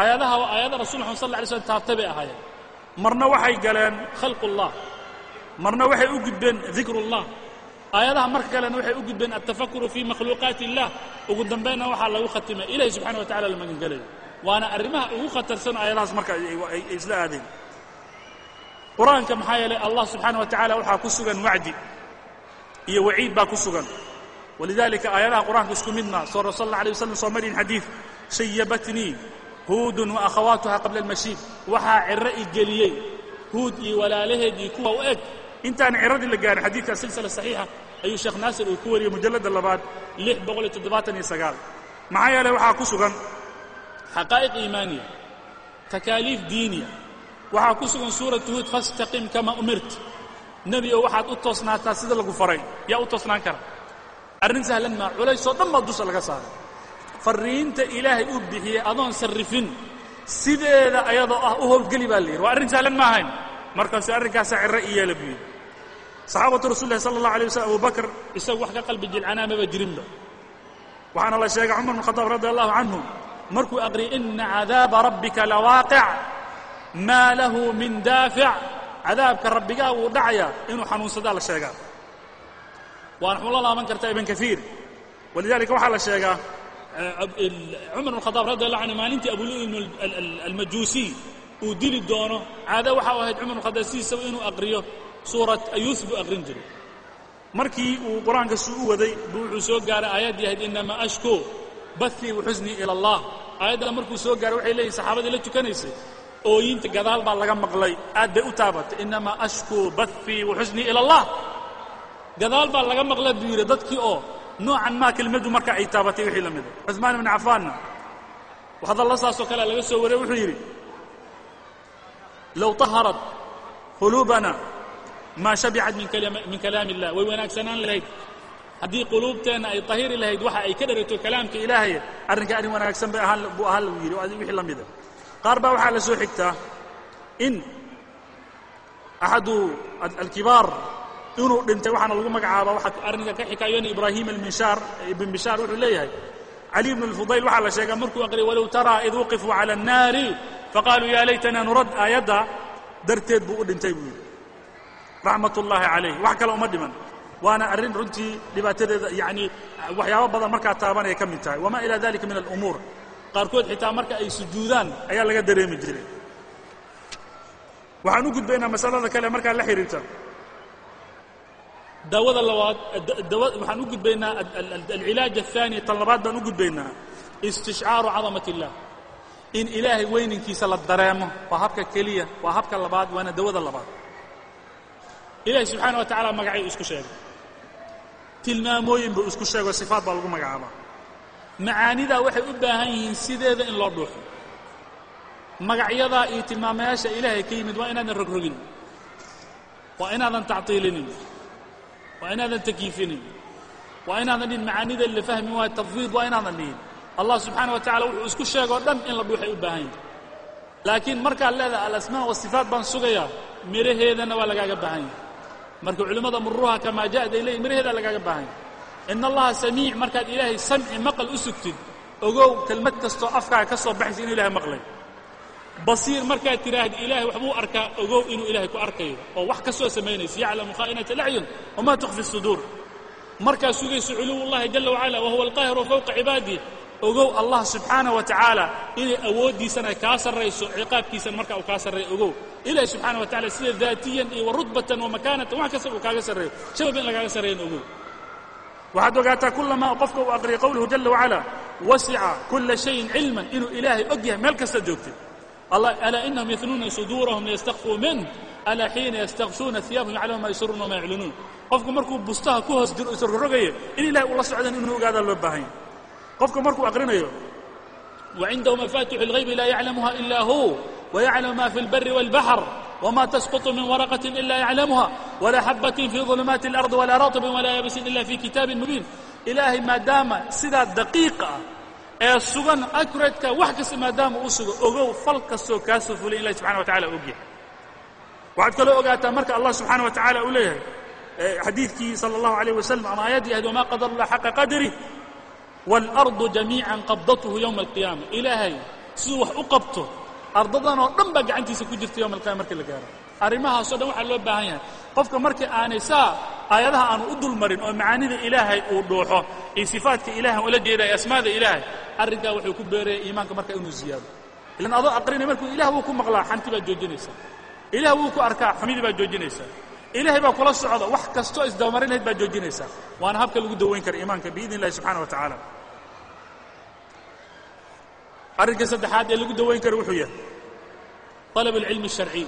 Aayadaha waa aayada rasul maxamad sal lla alay slam taabtay bay ahaayeen. Marna waxay galeen khalqullah. Marna waxay u gudbeen dikrullah. Aayadaha marka kalena waxay u gudbeen altafakuru fii makhluuqaati illah. Ugu dambaynna waxaa lagu khatimay. Ilahi subxana wa tacala la magangelayo waana arrimaha ugu khatarsan aayadahaas marka ay isla aadeen. Qur'aanka maxaa yeelay allah subxaana wa tacala waxaa ku sugan wacdi iyo waciid baa ku sugan. Walidaalika aayadaha qur'aanka isku midna soo rasul allah alay wasalam soo marin xadiid shayabatnii huudun wa akhawaatuha qabla almashiid. Waxaa ciro i geliyey huud iyo walaalaheed iyo kuwa u eg. Intaan ciradii la gaarin xadiidkaa silsila saxiixa ayuu sheekh naasir uu ku wariyey mujalladda labaad maxaa yeelay waxaa ku sugan xaqaa'iq iimaaniya takaaliif diiniya waxaa ku sugan suuratu huud fastaqim kama umirt nebi oo waxaad u toosnaataa sida lagu faray yaa u toosnaan kara arrin sahlan maa culaysoo dhan baa dusha laga saaray farriinta ilaahay uu bixiyey adoon sarrifin sideeda ayadoo ah u howlgeli baa la yidhi waa arrin sahlan ma ahayn markaasuu arrinkaasaa cirro i yeela buu yidhi saxaabatu rasul lahi sala allah alay waslm abu bakr isagu wax ka qalbi jilcanaamaba jirinba waxaana la sheegay cumar bn khadaab radi allahu canhu markuu aqriyay ina cadaaba rabbika lawaaqic maa lahu min daafic cadaabka rabbigaa wuu dhacayaa inuu xanuunsadaa la sheegaa. Waana xun la laaban kartaa ibn kaiir walidalika waxaa la sheegaa cumar bn khadaab radi allahu canhu maalintii abulu'in almajuusiy uu dili doono caado waxa u ahayd cumar bn khadaab sidiisaba inuu aqriyo suurat ayuus buu aqrin jiray. Markii uu qur'aanka suu u waday buu wuxuu soo gaaray aayaddii ahayd inamaa ashku baii waxusnii ila allah. Aayadda markuu soo gaaray waxay leeyihiin saxaabadii la tukanaysay ooyinta gadaal baa laga maqlay. Aad bay u taabatay. Innamaa ashkuu baii waxusnii ila allah. Gadaal baa laga maqla buu yidhi dadkii oo noocan maa kelmaddu marka ay taabatay wixii la mida ah. cusmaan ibnu cafaanna hadalla saasoo kale laga soo wariyey wuxuu yidhi low taharat quluubana maa shabicat min kalaami illah way wanaagsanaan lahayd haddii quluubteenna ay طahiri lahayd waxa ay ka dharato kalaamka ilaahay arrinka arrin wanaagsan bay ahaan buu ahaan lagu yidhi wixii la mida qaar baa waxaa la soo xigtaa in axadu alkibaar inuu dhintay waxaana lagu magacaaba waxaa arrinka ka xikaayoonay ibraahim alminshaar ibn bishaar wuxuu leeyahay cali ibn اlfudayl waxaa la sheegaa markuu aqriyay walow taraa id wuqifuu cala الnaari faqaaluu ya laytana nurad aayadda darteed buu u dhintay buu yidhi raxmat ullaahi calayh wax kale uma dhiman waana arrin runtii dhibaatadeeda yacnii waxyaabo badan markaa taabanaya ka mid tahay wamaa ilaa dalika min alumuur qaarkood xitaa marka ay sujuudaan ayaa laga dareemi jiray waxaan u gudbaynaa masalada kale markaa la xidhiirta daawada labaad waxaan u gudbaynaa alcilaaj الثaani tan labaad baan u gudbaynaa istishcaaru cadamat الlah in ilaahay weyninkiisa la dareemo waa habka keliya waa habka labaad waana dawada labaad ilahi subxaana wa tacala magacay isku sheegay tilmaamooyin buu isku sheego sifaat baa lagu magacaabaa. Macaanidaa waxay u baahan yihiin sideeda in loo dhuuxo. Magacyadaa iyo tilmaamayaasha ilaahay ka yimid waa inaadan rogrogin waa inaadan tactiilinin. Waa inaadan takiifinin. Waa inaadan dhihin macaanida la fahmi waayo tafwiid waa inaadan dhihin. Allah subxaana wa tacala wuxuu isku sheegoo dhan in la dhuuxay u baahan yahay. Laakiin markaad leedahay alasmaa wasifaat baan sugayaa miraheedana waa lagaaga baahan yahay marka culimmada muruha kamaa ja'ad ay leeyihiin miraheedaa lagaaga baahan yahay. In allaha samiic markaad ilaahay samci maqal u sugtid ogow kelmad kastoo afkaaga ka soo baxaysa inuu ilahay maqlay. Basiir markaad tidhaahd ilaahay waxbuu arkaa ogow inuu ilaahay ku arkayo oo wax ka soo samaynaysa. Yaclamu khaa'inata alacyun wamaa tukfi suduur markaad sugayso culuwullahi jala wacala wahuwa alqaahiru fawqa cibaadih ogow allah subxaana wa tacaala inay awooddiisana kaa sarrayso ciqaabkiisana markaa uu kaa sarreeyo ogow. Ilahi subxaana wa tacala sida daatiyan iyo wa rutbatan wa makaanatan wax kasta uu kaaga sarreeyo. Shabab in lagaaga sarreeyan ogow. Waxaad ogaataa kulamaa qofka uu aqriya qowluhu jala wacala wasica kula shayin cilman inuu ilaahay og yahay meel kastaad joogtid alaa inahum yatnuuna suduurahum liyastakfuu minh alaa xiina yastakfuuna iyaabahum yaclamu maa yusruuna wamaa yuclinuun qofku markuu bustaha ku hoos jiro isrogayo in ilahay ula socdan inuu ogaadaa loo baahanya qofka markuu aqrinayo wacindahu mafatixu اlغaybi laa yaclamuha ila hu wayaclamu ma fi اlbari wاlbaxr wma tasquط min waraqaة ila yaclamuha walaa xabaة fi ظulumaati اlarضi walaa raطbin walaa yabisin ila fi kitaabi mubiin ilaahay maadaama sidaa daqiiqa ah ee sugan acuratka wax kasta maadaama uu sugo ogow fal kastoo kaa soo fulay in ilahi subxana wa tacala og yahay waxaad kaloo ogaataa marka allah subxaana wa tacala uu leeyahay xadiidkii salى اllahu عalيه wasalam ama aayaddii ahayd wama qadar lah xaqa qadrih wاlarضu jamiica qabdathu yowma alqiyaama ilaahay siduu wax u qabto ardadan oo dhan baa gacantiisa ku jirta yowma alqiyama markii la gaaro arrimahaasoo dhan waxaa loo baahan yahay qofka markii aanay saa aayadaha aanu u dulmarin oo macaanida ilaahay uu dhuuxo iyo sifaatka ilahay ula jeedaya asmaada ilaahay arrinkaa wuxuu ku beeraya iimaanka marka inuu ziyaado ilan adoo aqrinay markuu ilah wuu ku maqlaa xanti baad joojinaysaa ilah wuu ku arkaa xumidii joojinaysaa ilaahay baa kula socda wax kastoo isdabamarin lahayd baad joojinaysaa waana habka lagu dawayn kara iimaanka biidn illahi subxana wa tacaala arrinka saddexaad ee lagu dawayn karo wuxuu yahay طalab اlcilmi الsharciy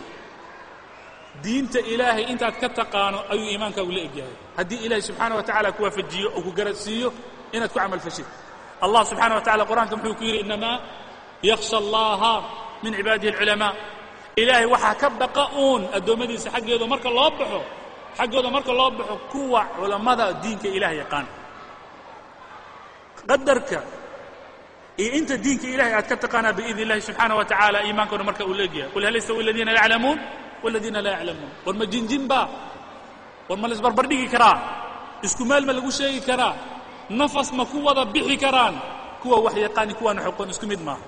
diinta ilaahay intaad ka taqaano ayuu iimaankaagu la egyahay haddii ilaahay subxaana wa tacala ku waafajiyo oo ku garadsiiyo inaad ku camal fashid allah subxaana wa tacala qur-aanka muxuu ku yidhi innamaa yakhsha allaha min cibaadihi alculamaa ilaahay waxaa ka baqa uun addoommadiisa xaggeedu marka loo baxo xaggooda marka loo baxo kuwa culammada diinka ilaah yaqaan. Qadarka iyo inta diinka ilahay aad ka taqaanaa biidn illahi subxaana wa tacaala iimaankooda marka uu leegyahay. Qul hal yastawi aladiina yaclamuun waladiina laa yaclamuun. War ma jinjinba war ma laisbarbardhigi karaa? Isku meel ma lagu sheegi karaa? Nafas ma ku wada bixi karaan? Kuwa wax yaqaani kuwaana xoqoon isku mid maaha.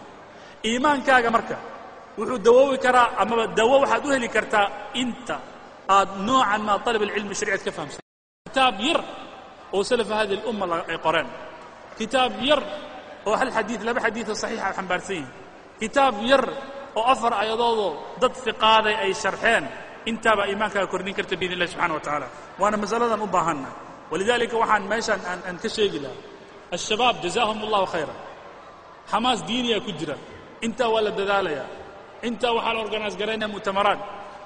Iimaankaaga marka wuxuu dawoobi karaa amaba dawo waxaad u heli kartaa inta aad noocan maa alab alcilmi sharciad ka fahamsan. Kitaab yar oo salafa hadi اlumma ay qoreen. Kitaab yar oo hal xadiid laba xadiidoo saxiixa xambaarsan yihiin kitaab yar oo afar ayadoodoo dad fiqaaday ay sharxeen intaabaa iimaankaaga kordhin karta biidn illahi subxana wa tacaala. Waana masaladan u baahanna. Walidaalika waxaan meeshaan aan ka sheegi lahaa alshabaab jazaahum allahu khayra xamaas diiniya ku jira. Intaa waa la dadaalayaa intaa waxaa la organise garaynaya mu'tamaraad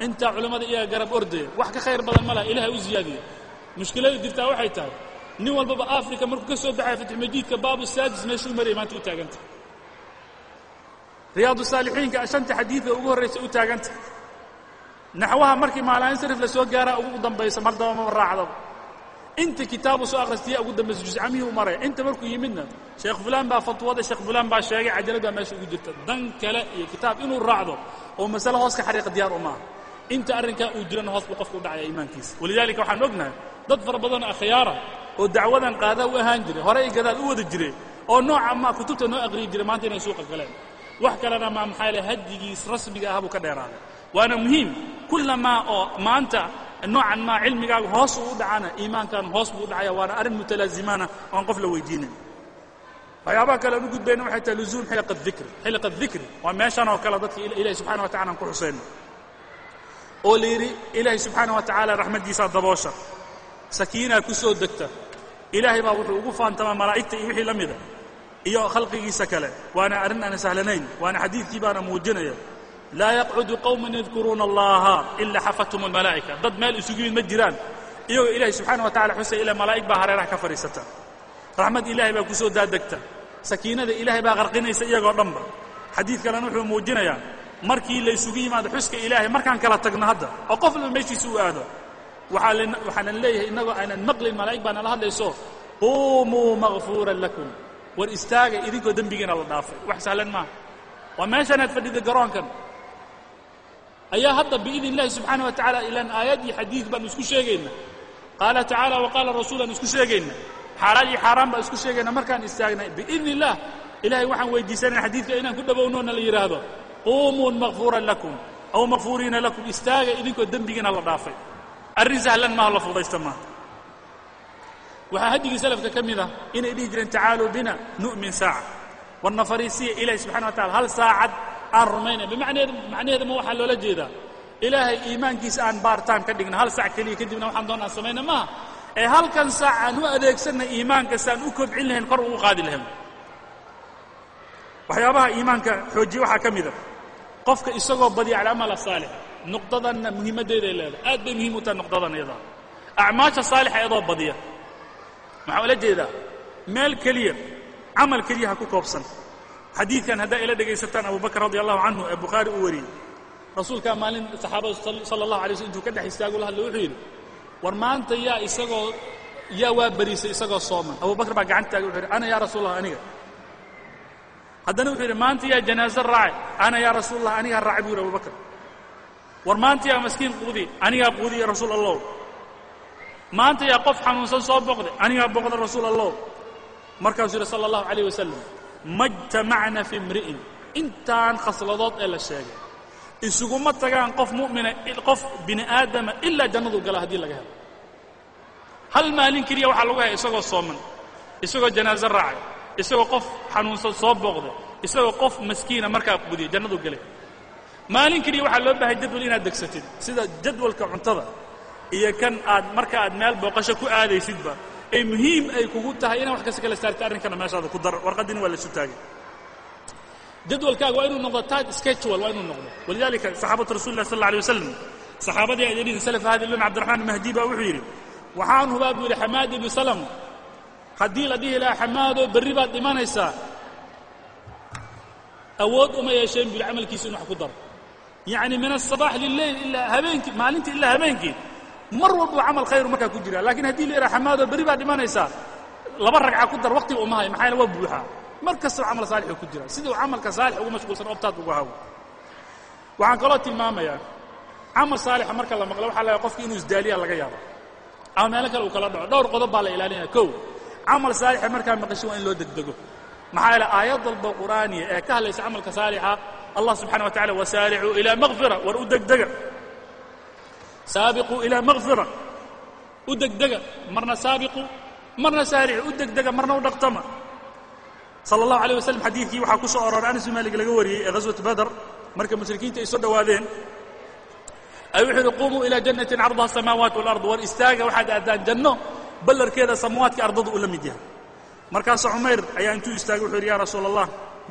intaa culammada iyaga garab ordaya. Wax ka khayr badan ma laha. Ilahay u ziyaadiya mushkilada jirtaa waxay tahay. Nin walbaba africa markuu ka soo baxaya fatxumajiidka baabu saadis meeshuu maraya maanta u taaganta. Riyaadu saalixiinka shanta xadiidka ugu horraysa u taaganta. Naxwaha markii maalaainsarif la soo gaaraa ugu dambaysa mar daba mama raacdaba inta kitaabu soo akhristiya ugu dambaysa juscamihii u maraya inta markuu yimidna sheekh fulaan baa fatwada sheekh fulaan baa sheegay cajalad baa meesha ugu jirta. Dan kale iyo kitaab inuu raacdo oo masale hoos ka xariiqa diyaar u maaha. Inta arrinkaa uu jirana hoos buu qofku u dhacaya iimaankiisa. Walidaalika waxaan ognahay dad fara badanoo akhyaara oo dacwadan qaadaa u ahaan jiray hore ay gadaal u wada jireen oo nooca maa kutubta noo aqriyi jiray maanta inay suuqa galeen. Wax kalena maa maxaa le hadyigiis rasmiga ah buu ka dheeraaday. Waana muhiim kullamaa oo maanta noocan maa cilmigaaga hoos uu dhacana iimaankan hoos buu u dhacaya waana arrin mutalaazimaana oan qof la weydiinin. Waxyaabaha kale aan u gudbayna waxay tahay luzuum xilqa dikri. Xilqa dikri waa meeshan oo kale dadka ilahi subxana wa tacala aan ku xusayno. Oo la yidhi ilaahay subxaana wa tacaala raxmaddiisaa daboosha sakiinaa ku soo degta. Ilaahay baa wuxuu ugu faantamaa malaa'igta iyo wixii la mida iyo khalqigiisa kale. Waana arrin aan sahlanayn waana xadiidkii baana muujinaya laa yaqcudu qowman yadkuruuna allaha ilaa xafathum almalaa'ika dad meel isugu yimid ma jiraan iyagoo ilaahay subxaana wa tacala xusaya ilaa malaa'ig baa hareeraha ka fadhiisata raxmad ilaahay baa ku soo daadegta sakiinada ilaahay baa qarqinaysa iyagoo dhanba xadiid kalena wuxuu muujinayaa markii la ysugu yimaado xuska ilaahay markaan kala tagno hadda oo qof walba meeshiisa u aado waxaanan leeyahay innagoo aanan maqlin malaa'ig baa nala hadlayso quumuu makfuuran lakum war istaaga idinkoo dembigiina la dhaafay wax sahlan maaha waa meeshanaad fadhida garoonkan ayaa hadda biidn illahi subxaana wa tacala ilaan aayad iyo xadiid baanu isku sheegayna. Qaala tacaala wa qaala rasuul aan isku sheegayna. Xaaraan iyo xaaraan baan isku sheegayna markaan istaagnay biidn illah ilahay waxaan weydiisanaya xadiidka inaan ku dhowownoona la yidhaahdo quumuu makfuuran lakum aw makfuuriina lakum istaaga idinkoo dembigiina la dhaafay arrin sahlan maaha la fudaysta maaha waxaa hadigii salafka ka mid ah inay dhihi jireen tacaaluu bina nu'min saaca. Warna fariisiya ilaahay subxana wa tacala hal saacad aan rumaynay ma waxaa loola jeedaa? Ilaahay iimaankiisa aan baartaan ka dhigna. Hal sac keliya kadibna waxaan doon aan samayna maaha ee halkan saac aan u adeegsanna iimaanka si aan u kobcin lahayn kor ugu qaadi lahayn. Waxyaabaha iimaanka xoojiye waxaa ka mida qofka isagoo badiya alcamal asaalix nuqdadanna muhiimaddeeday leedahay. Aad bay muhiim u tahay nuqdadan iyadaa acmaasha saalixa iyadoo badiya. Maxaa ula jeedaa? Meel keliya camal keliya ha ku koobsan xadiidkan haddaa ila dhegaysataan abu bakr radi allahu canhu ee bukhaari uu wariyey. Rasuulkaa maalin saxaabadu sala allahu alay slm intuu ka dhex istaagu la hadla wuxuu yidhi war maanta yaa isagoo yaa waa bariisay isagoo sooman. Abu bakr baa gacanta taagay wuxuu yidhi ana yaa rasuul allah aniga. Haddana wuxuu yidhi maanta yaa janaaso raacay. Ana yaa rasuul allah anigaa raacay buu yidhi abu bakr. War maanta yaa maskiin quudi anigaa quudi ya rasuul allah maanta yaa qof xanuunsan soo boqday anigaa boqda rasuul allah markaasuu yidhi sala allahu calayh wasalam ma jtamacna fi imri'in. Intaan khasladood ee la sheegay. Isuguma tagaan qof mu'mina qof bini aadama ilaa jannadu gala haddii laga helo. Hal maalin keliya waxaa lagu haya isagoo sooman isagoo janaaso raacay isagoo qof xanuunsan soo booqday isagoo qof maskiina markaa qudiya jannadu galay maalin keliya waxaa loo baahay jadwal inaad degsatid sida jadwalka cuntada iyo kan aad marka aad meel booqasho ku aadaysidba ay muhiim ay kugu tahay inaad wax kasta kala saarta arrinkana meeshaada ku dar. Warqaddiina waa la isu taagay. Jadwalkaaga waa inuu noqdo tight schedule waa inuu noqdo. Walidaalika saxaabatu rasul lah sal alay wasalam saxaabadii adeerihiin salaf hadi lun cabdiraxmaan mahdi baa wuxuu yidhi waxaan hubaa buu yidhi xamaad ibnu salam haddii la dhihi lahaa xamaadoo berri baad dhimanaysaa awood uma yeesheen buu yidhi camalkiisa inu wax ku daro yacni min aلصabaax lileyl ilaa habeenkii maalintii ilaa habeenkii mar walbuu camal khayru markaa ku jira. Lakiin haddii la yidhaha xamaadoo berri baad dhimanaysaa laba ragca ku dar waqtiga uma hay maxaa yaele waa buuxaa mar kastaba camal saalixuu ku jira. Sidii uu camalka saalix ugu mashquulsan obtaad ugu hawo waxaan kaloo tilmaamayaa camal saalixa marka la maqlo waxa laga qofki inuu isdaaliya laga yaabo. Ama meelo kale uu kala dhaco. Dhowr qodob baa la ilaalinaya. Kow camal saalixa markaa maqasho waa in loo degdego. Maxaa yeele aayad walba qur'aaniya ee ka hadlaysa camalka saalixa allah subxana wa tacala wasaaricuu ilaa makfira war u degdega saabiquu ilaa makfira u degdega marna saabiqu marna saaricu u degdega marna u dhaqtama. Sala allahu alayh wasalam xadiidkii waxaa ku soo arooray anas bin maalik laga wariyey ee ghaswat badr marka mushrikiinta ay soo dhowaadeen ay wuxuu yidhi qumuu ilaa jannatin carduha asamaawaat walard war istaaga waxaad aadaan janno ballarkeeda samaawaadka ardadu uu la mid yahay. Markaasa cumayr ayaa intuu istaagay wuxuu yidhi ya rasuula allah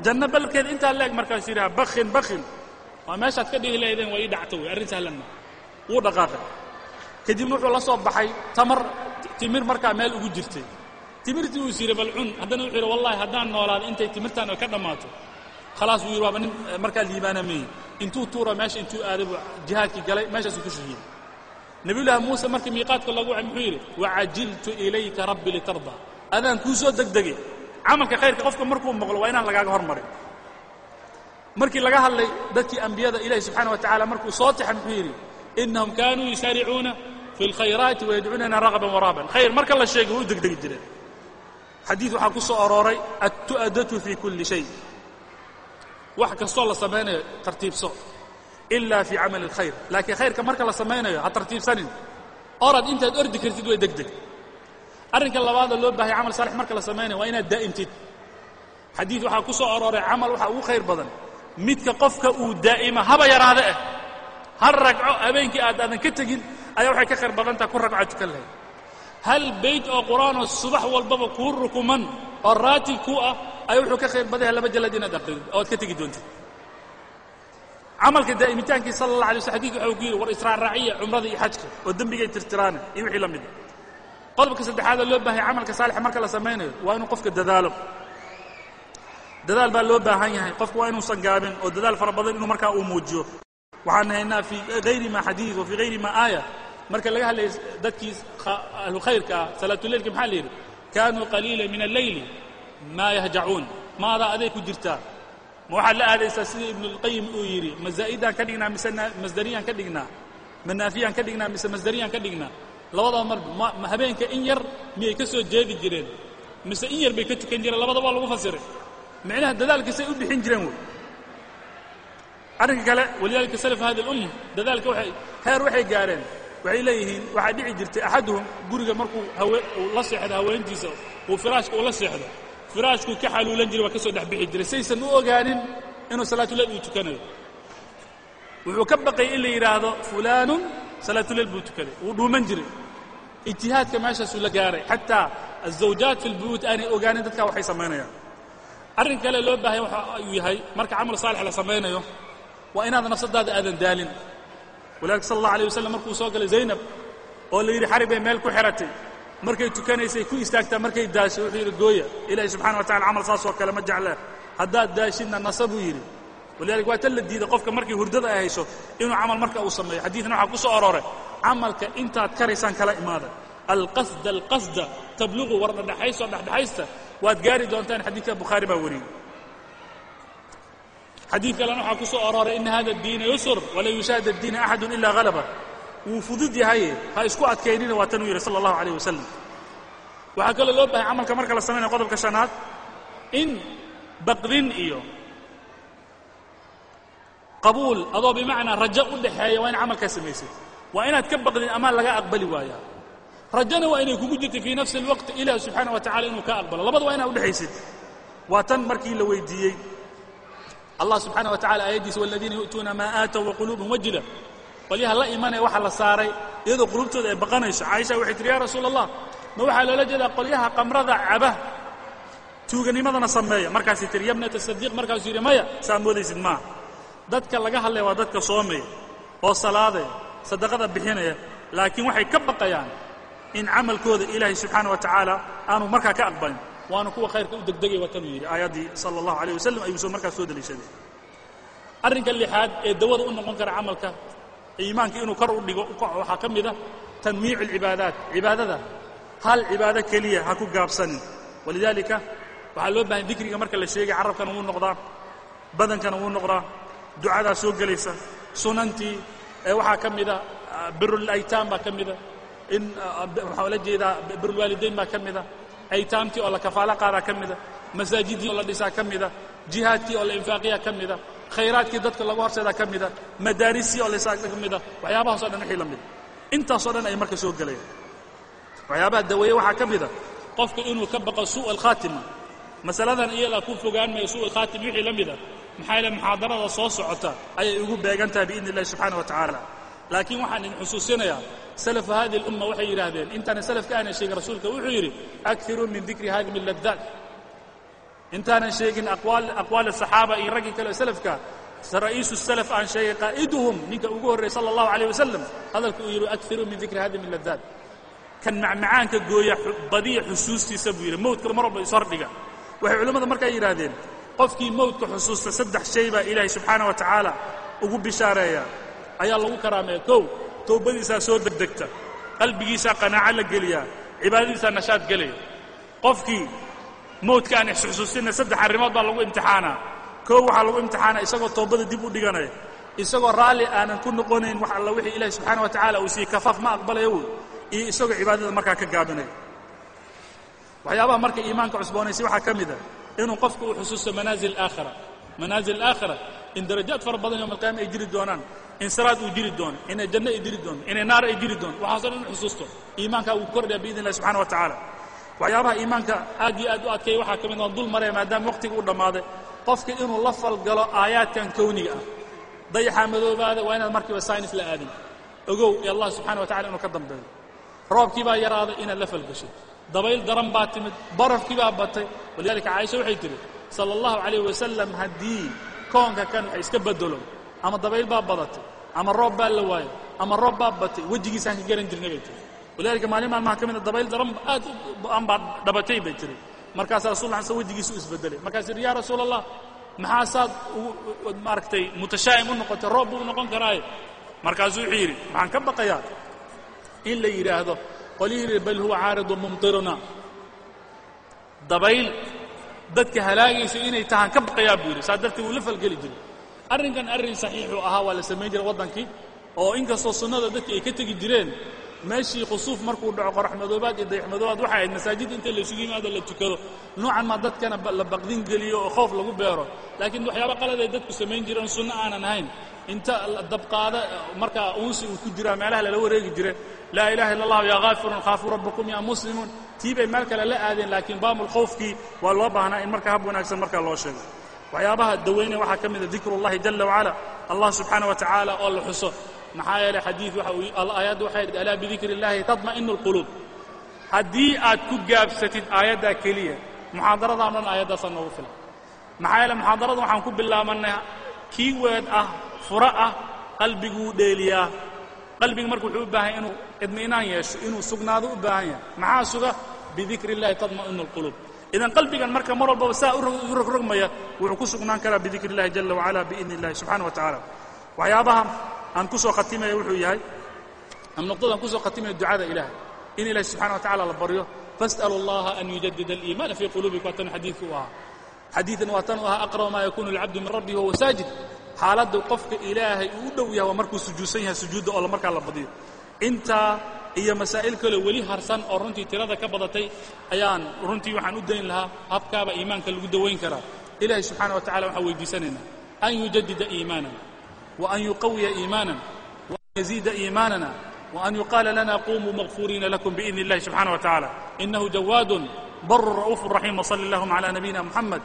janno ballarkeeda intaa leeg. Markaasuu yidhaha bakhin bakhin. Waa meeshaad ka dhihi lahaydeen waa ii dhacto wey arrin sahlanna wuu dhaqaaqay. Kadibna wuxuu la soo baxay tamar timir markaa meel ugu jirtay. Timirtii uu is yidhi bal cun haddana wuxuu yidhi wallahi haddaan noolaado intay timirtaan ka dhammaato. Khalaas wuu yidhi waaba nin markaa liibaana meeye intuu tuura meesha intuu aaday buu jihaadkii galay meeshaasuu ku shahiiday nebiyullaahi muuse markii miiqaadka lagu wacay muxuu yidhi wacajiltu ilayka rabbi litardaa adaan kuu soo degdegay camalka khayrka qofka markuu maqlo waa inaan lagaaga hormarin. Markii laga hadlay dadkii ambiyada ilahi subxaana wa tacala markuu soo taxay muxuu yidhi inahum kaanuu yusaaricuuna fi اlkhayraati wayadcuunana ragaban waraaban khayr marka la sheegay way u degdegi jireen xadiid waxaa ku soo arooray attu'adatu fi kulli shay wax kastoo la samaynayo tartiibso ila fi camali اlkhayr laakiin khayrka marka la samaynayo ha tartiibsanin orad intaad ordi kartid way degdeg arrinka labaadoo loo baahaya camal saalix marka la samaynayo waa inaad daa'imtid xadiid waxaa ku soo arooray camal waxaa ugu khayr badan midka qofka uu daa'ima haba yaraade ah hal ragco habeenkii aad aadan ka tegin ayaa waxay ka khayr badantaha ku ragco tukan lahayd hal beyt oo qur'aanoo subax walbaba kuu rukuman oo raatib kuu ah ayaa wuxuu ka khayr badan yahay laba jallad inaad aqridid oo ad ka tegi doontid camalka daa'imitaanki sala allah alay wasl xadidka waxau ku yidhi war israarraaciya cumrada iyo xajka oo dembigay tirtiraane iyo wixii la mida qodobka saddexaadoo loo baahaya camalka saalixa marka la samaynayo waa inuu qofka dadaalo. Dadaal baa loo baahan yahay qofku waa inuusan gaabin oo dadaal fara badan inuu markaa uu muujiyo waxaan haynaa fii hayri ma xadiid wa fii hayri aaya. Marka laga hadlaya dadkii ahlu khayrka ah salaatuleilka maxaa la yidhi? Kaanuu qaliila min alleyli maa yahjacuun maadaa aday ku jirtaa? Ma waxaad la aadaysaa sida ibnuulqayim uu yidhi ma ka dhignaa mise masdariyaan ka dhignaa? Ma ka dhignaa mise masdariyaan ka dhignaa? Labadaba marba ma habeenka in yar miyay ka soo jeedi jireen mise in yar bay ka tukan jireen labadaba waa lagu fasiray. Micnaha dadaalkiisay u bixin jireen wey arrinka kale walidaalika salaf hadi اlumma dadaalka waay heer waxay gaareen. Waxay leeyihiin waxaa dhici jirtay axaduhum guriga markuu la seexdo haweentiisa uu firaashka uu la seexdo. Firaashkuu ka xaluulan jiray waa ka soo dhex bixi jiray. Saysan u ogaanin inuu salaatuleyl uu tukanayo. Wuxuu ka baqayay in la yidhaahdo fulaanun salaatuleyl buu tukaday wuu dhuuman jiray. Ijtihaadka meeshaasuu la gaaray. Xataa azawjaat fi lbuyuut aanay ogaanin dadkaa waxay samaynayaan arrin kale loo baahaya waxa uu yahay marka camal saalix la samaynayo waa inaadan nafsadaada aadan daalin. Walidalika sal allah alay wasalam markuu soo galay zaynab oo la yidhi xarig bay meel ku xiratay. Markay tukanaysay ku istaagtaa markay daashay wuxuu yidhi gooya ilaahi subxana wa tacala camal saasoo kale ma jeclee haddaad daashidna nasa buu yidhi. Walidalika waa tan la diiday qofka markii hurdada ay hayso inuu camal marka uu sameeyo. Xadiidna waxaa ku soo arooray camalka intaad karaysaan kala imaada alqasda alqasda tabluqu war dhedhexayso dhexdhexaysta waad gaari doontaan xadiidka bukhaari baa wariyey xadiid kalena waxaa ku soo arooray ina hada diina yusr walan yushaahid diina axadu ilaa halaba wuu fudud yahaye ha isku adkaynina waa tanuu yidhi sala allahu alayh wasalam waxaa kaloo loo bahay camalka marka la samaynaya qodobka shanaad in baqdin iyo qabuul adoo bimacnaa rajo u dhaxeeya waa in camalkaa samaysay waa inaad ka baqdin amaa laga aqbali waayaa rajona waa inay kugu jirtay fii nafsi اlwaqti ilaah subxaana wa tacala inuu kaa aqbalo. Labada waa inaa udhexaysid waa tan markii la weydiiyey allah subxaana wa tacala aayaddiisa waladiina yu'tuuna maa aatow waquluubum wajila. Qolyaha la imanaya waxa la saaray iyadoo qulubtooda ay baqanayso. Caaisha waxay tihi ya rasuula allah ma waxaa loola jeedaa qolyaha qamrada caba? Tuuganimadana sameeya. Markaasay tihi yabnata sadiiq markaasuu yidhi maya saa moodaysid maaha dadka laga hadlaya waa dadka soomaya oo salaadaya sadaqada bixinaya. Laakiin waxay ka baqayaan in camalkooda ilaahay subxaana wa tacaala aanu markaa ka aqbalin waana kuwa khayrka u degdegay waa tanuu yidhi aayaddii sala allahu alayh wasalam ayuu soo markaas soo deliishaday arrinka lixaad ee dawada u noqon kara camalka iimaanka inuu kor u dhigo u kaco waxaa ka mid a tanwiicu alcibaadaat. Cibaadada hal cibaado keliya ha ku gaabsanin. Walidaalika waxaa loo baahan dikriga marka la sheegay carabkana wuu noqdaa badankana wuu noqdaa ducadaa soo gelaysa sunantii ee waxaa ka mida birul'aytaam baa ka mida in waxaa la jeedaa birulwaalidayn baa ka mida aytaamtii oo la kafaalo qaadaa ka mida masaajidii oo la dhisaa ka mida jihaadkii oo la infaaqiyaa ka mida khayraadkii dadka lagu horseedaa ka mida madaaristii oo la ka mida waxyaabahaasoo dhan wixii la mida intaasoo dhan ay marka soo gelayaan waxyaabaha daweeye waxaa ka mida qofka inuu ka baqo suuء alkhaatima masaladan iyadaa ku fogaan maya suuء alkhaatima wixii la mida maxaa yaele muxaadarada soo socota ayay ugu beegan tahay biidni illahi subxaana wa tacaala laakiin waxaan idin xusuusinayaa salafu hadihi اlumma waxay yidhaahdeen intaana salafka aanan sheegin rasuulka wuxuu yidhi akiruu min dikri hadimi ladaat intaanan sheegin aqwaal asaxaaba iyo raggii kale salafka ra'iisu salaf aan sheegay qaa'iduhum ninka ugu horreeyey sala allahu alayh wasalam hadalka uu yidhi akiruu min dikri hadimi ladaat kan macmacaanka gooya badiya xusuustiisa buu yidhi mowdka mar walba ishordhiga waxay culimmada markaa yidhaahdeen qofkii mowdka xusuusta saddex shay baa ilaahay subxaana wa tacaala ugu bishaareeya ayaa lagu karaameeya kow towbadiisaa soo degdegta. Qalbigiisaa qanaaco la geliyaa. Cibaadadiisaa nashaad gelaya qofkii mowdka aan isxusuusinay saddex arrimood baa lagu imtixaanaa. Kow waxaa lagu imtixaanaa isagoo toobada dib u dhiganaya. Isagoo raalli aanan ku noqonayn wax alla wixii ilaahi subxaana wa tacaala uu siiyey kafaaf ma aqbalayo wey iyo isagoo cibaadada markaa ka gaabinaya waxyaabaha marka iimaanka cusboonaysa waxaa ka mid a inuu qofku uu xusuusto manaazil aakhira. Manaazil aakhira in darajaad fara badan yowma alqiyama ay jiri doonaan in siraad uu jiri doono inay janno ay jiri doonto inay naar ay jiri doonto waxaaso dhan xusuusto. Iimaankaa wuu kordhaya biidni illahi subxana wa tacaala waxyaabaha iimaanka aad iyo aad u adkeeya waxaa ka mid oon dul maraya maadaama waqtiga u dhammaaday. Qofka inuu la falgalo aayaadkan kowniga ah dayaxaa madoobaada waa inaad markiiba saynis la aadin. Ogow ee allah subxana wa tacala inuu ka dambeeyo. Roobkii baa yaraaday inaad la falgashay. Dabayl daran baa timid barafkii baa batay. Walidaalika caaisha waxay tidhi sala allahu calayh wasalam haddii koonka kan wax iska bedelo ama dabayl baa badatay ama roob baa la waayo ama roob baa batay wejigiisaan ka garan jirnay bay tiri walidaalika maalin maalmaha ka mida dabayl daran aad an baa dhabatay bay tiri. Markaasaa rasul la sl wejigiisa isbedelay markaas yidhi yaa rasuula allah maxaasaad maaragtay mutashaa'im u noqotay roob buu noqon karaaye markaasuu wuxuu yidhi waxaan ka baqayaa in la yidhaahdo qolihii bal huwa caaridun mumtiruna. Dabayl dadka halaagaysa inay tahaan ka baqayaa buu yidhi. Saa darteed wuu la falgeli jiray. Arrinkan arrin saxiixuu ahaa waa la samayn jiray waddankii oo inkastoo sunnada dadka ay ka tegi jireen meeshii khusuuf markuu dhaco qoraxmadoobaad iyo dayaxmadoobaad waxay ahayd masaajid inta laysugu yimaado la tukado. Noocan maa dadkana la baqdin geliyo oo khoof lagu beero. Laakiin waxyaaba qalad ay dadku samayn jireen sunno aanan ahayn. Inta dabqaada markaa uunsi uu ku jiraa meelaha lala wareegi jire. Laa ilaha illa allah yaa haafirun khaafuu rabbakum yaa muslimuun tii bay meel kale la aadeen laakiin baamul khowfkii waa loo baahnaa in marka hab wanaagsan markaa loo sheego waxyaabaha dawaynaya waxaa ka mida dikrullahi jala wacala allah subxaana wa tacaala oo la xuso. Maxaa waxa uu aayadda waxay idhi alaa bidikri illaahi tatma'inu alquluub haddii aad ku gaabsatid aayaddaa keliya muxaadaradan dhan aayaddaasaa noogu filan. Maxaa yeele muxaadarada waxaan ku bilaabannay kii weed ah fura ah qalbiguu dheeliyaa. Qalbiga marka wuxuu u baahan inuu idmi'naan yeesho inuu sugnaado u baahan yahay. Maxaa suga? Bidikri illahi tatma'inu alquluub idan qalbigan marka mar walbaba saa u rogrogmaya wuxuu ku sugnaan karaa bidikri illahi jala wacala biidni illahi subxana wa tacaala. Waxyaabaha aan ku soo khatimaya wuxuu yahay am nuqdadaan ku soo khatimaya ducada ilaahay. In ilahi subxana wa tacala la baryo fas'alu allaha an yujadida aliimaana fii quluubikum waa tan xadiidka u ahaa. Xadiidan waa tan u ahaa aqraba maa yakunu alcabdu min rabbihi wahuwa saajid. Xaaladda qofka ilaahay uu u dhow yahay waa markuu sujuudsan yahay sujuudda oo markaa la badiyo intaa iyo masaa'il kaleo weli harsan oo runtii tirada ka badatay ayaan runtii waxaan u dayn lahaa habkaaba iimaanka lagu dawayn karaa ilaahay subxaana wa tacala waxaan weydiisanaynaa an yujadida iimaanana وأن يقوي إيمانا وأن يزيد إيماننا وأن يقال لنا قوموا مغفورين لكم بإذن الله سبحانه وتعالى إنه جواد بر رؤوف رحيم وصلى اللهم على نبينا محمد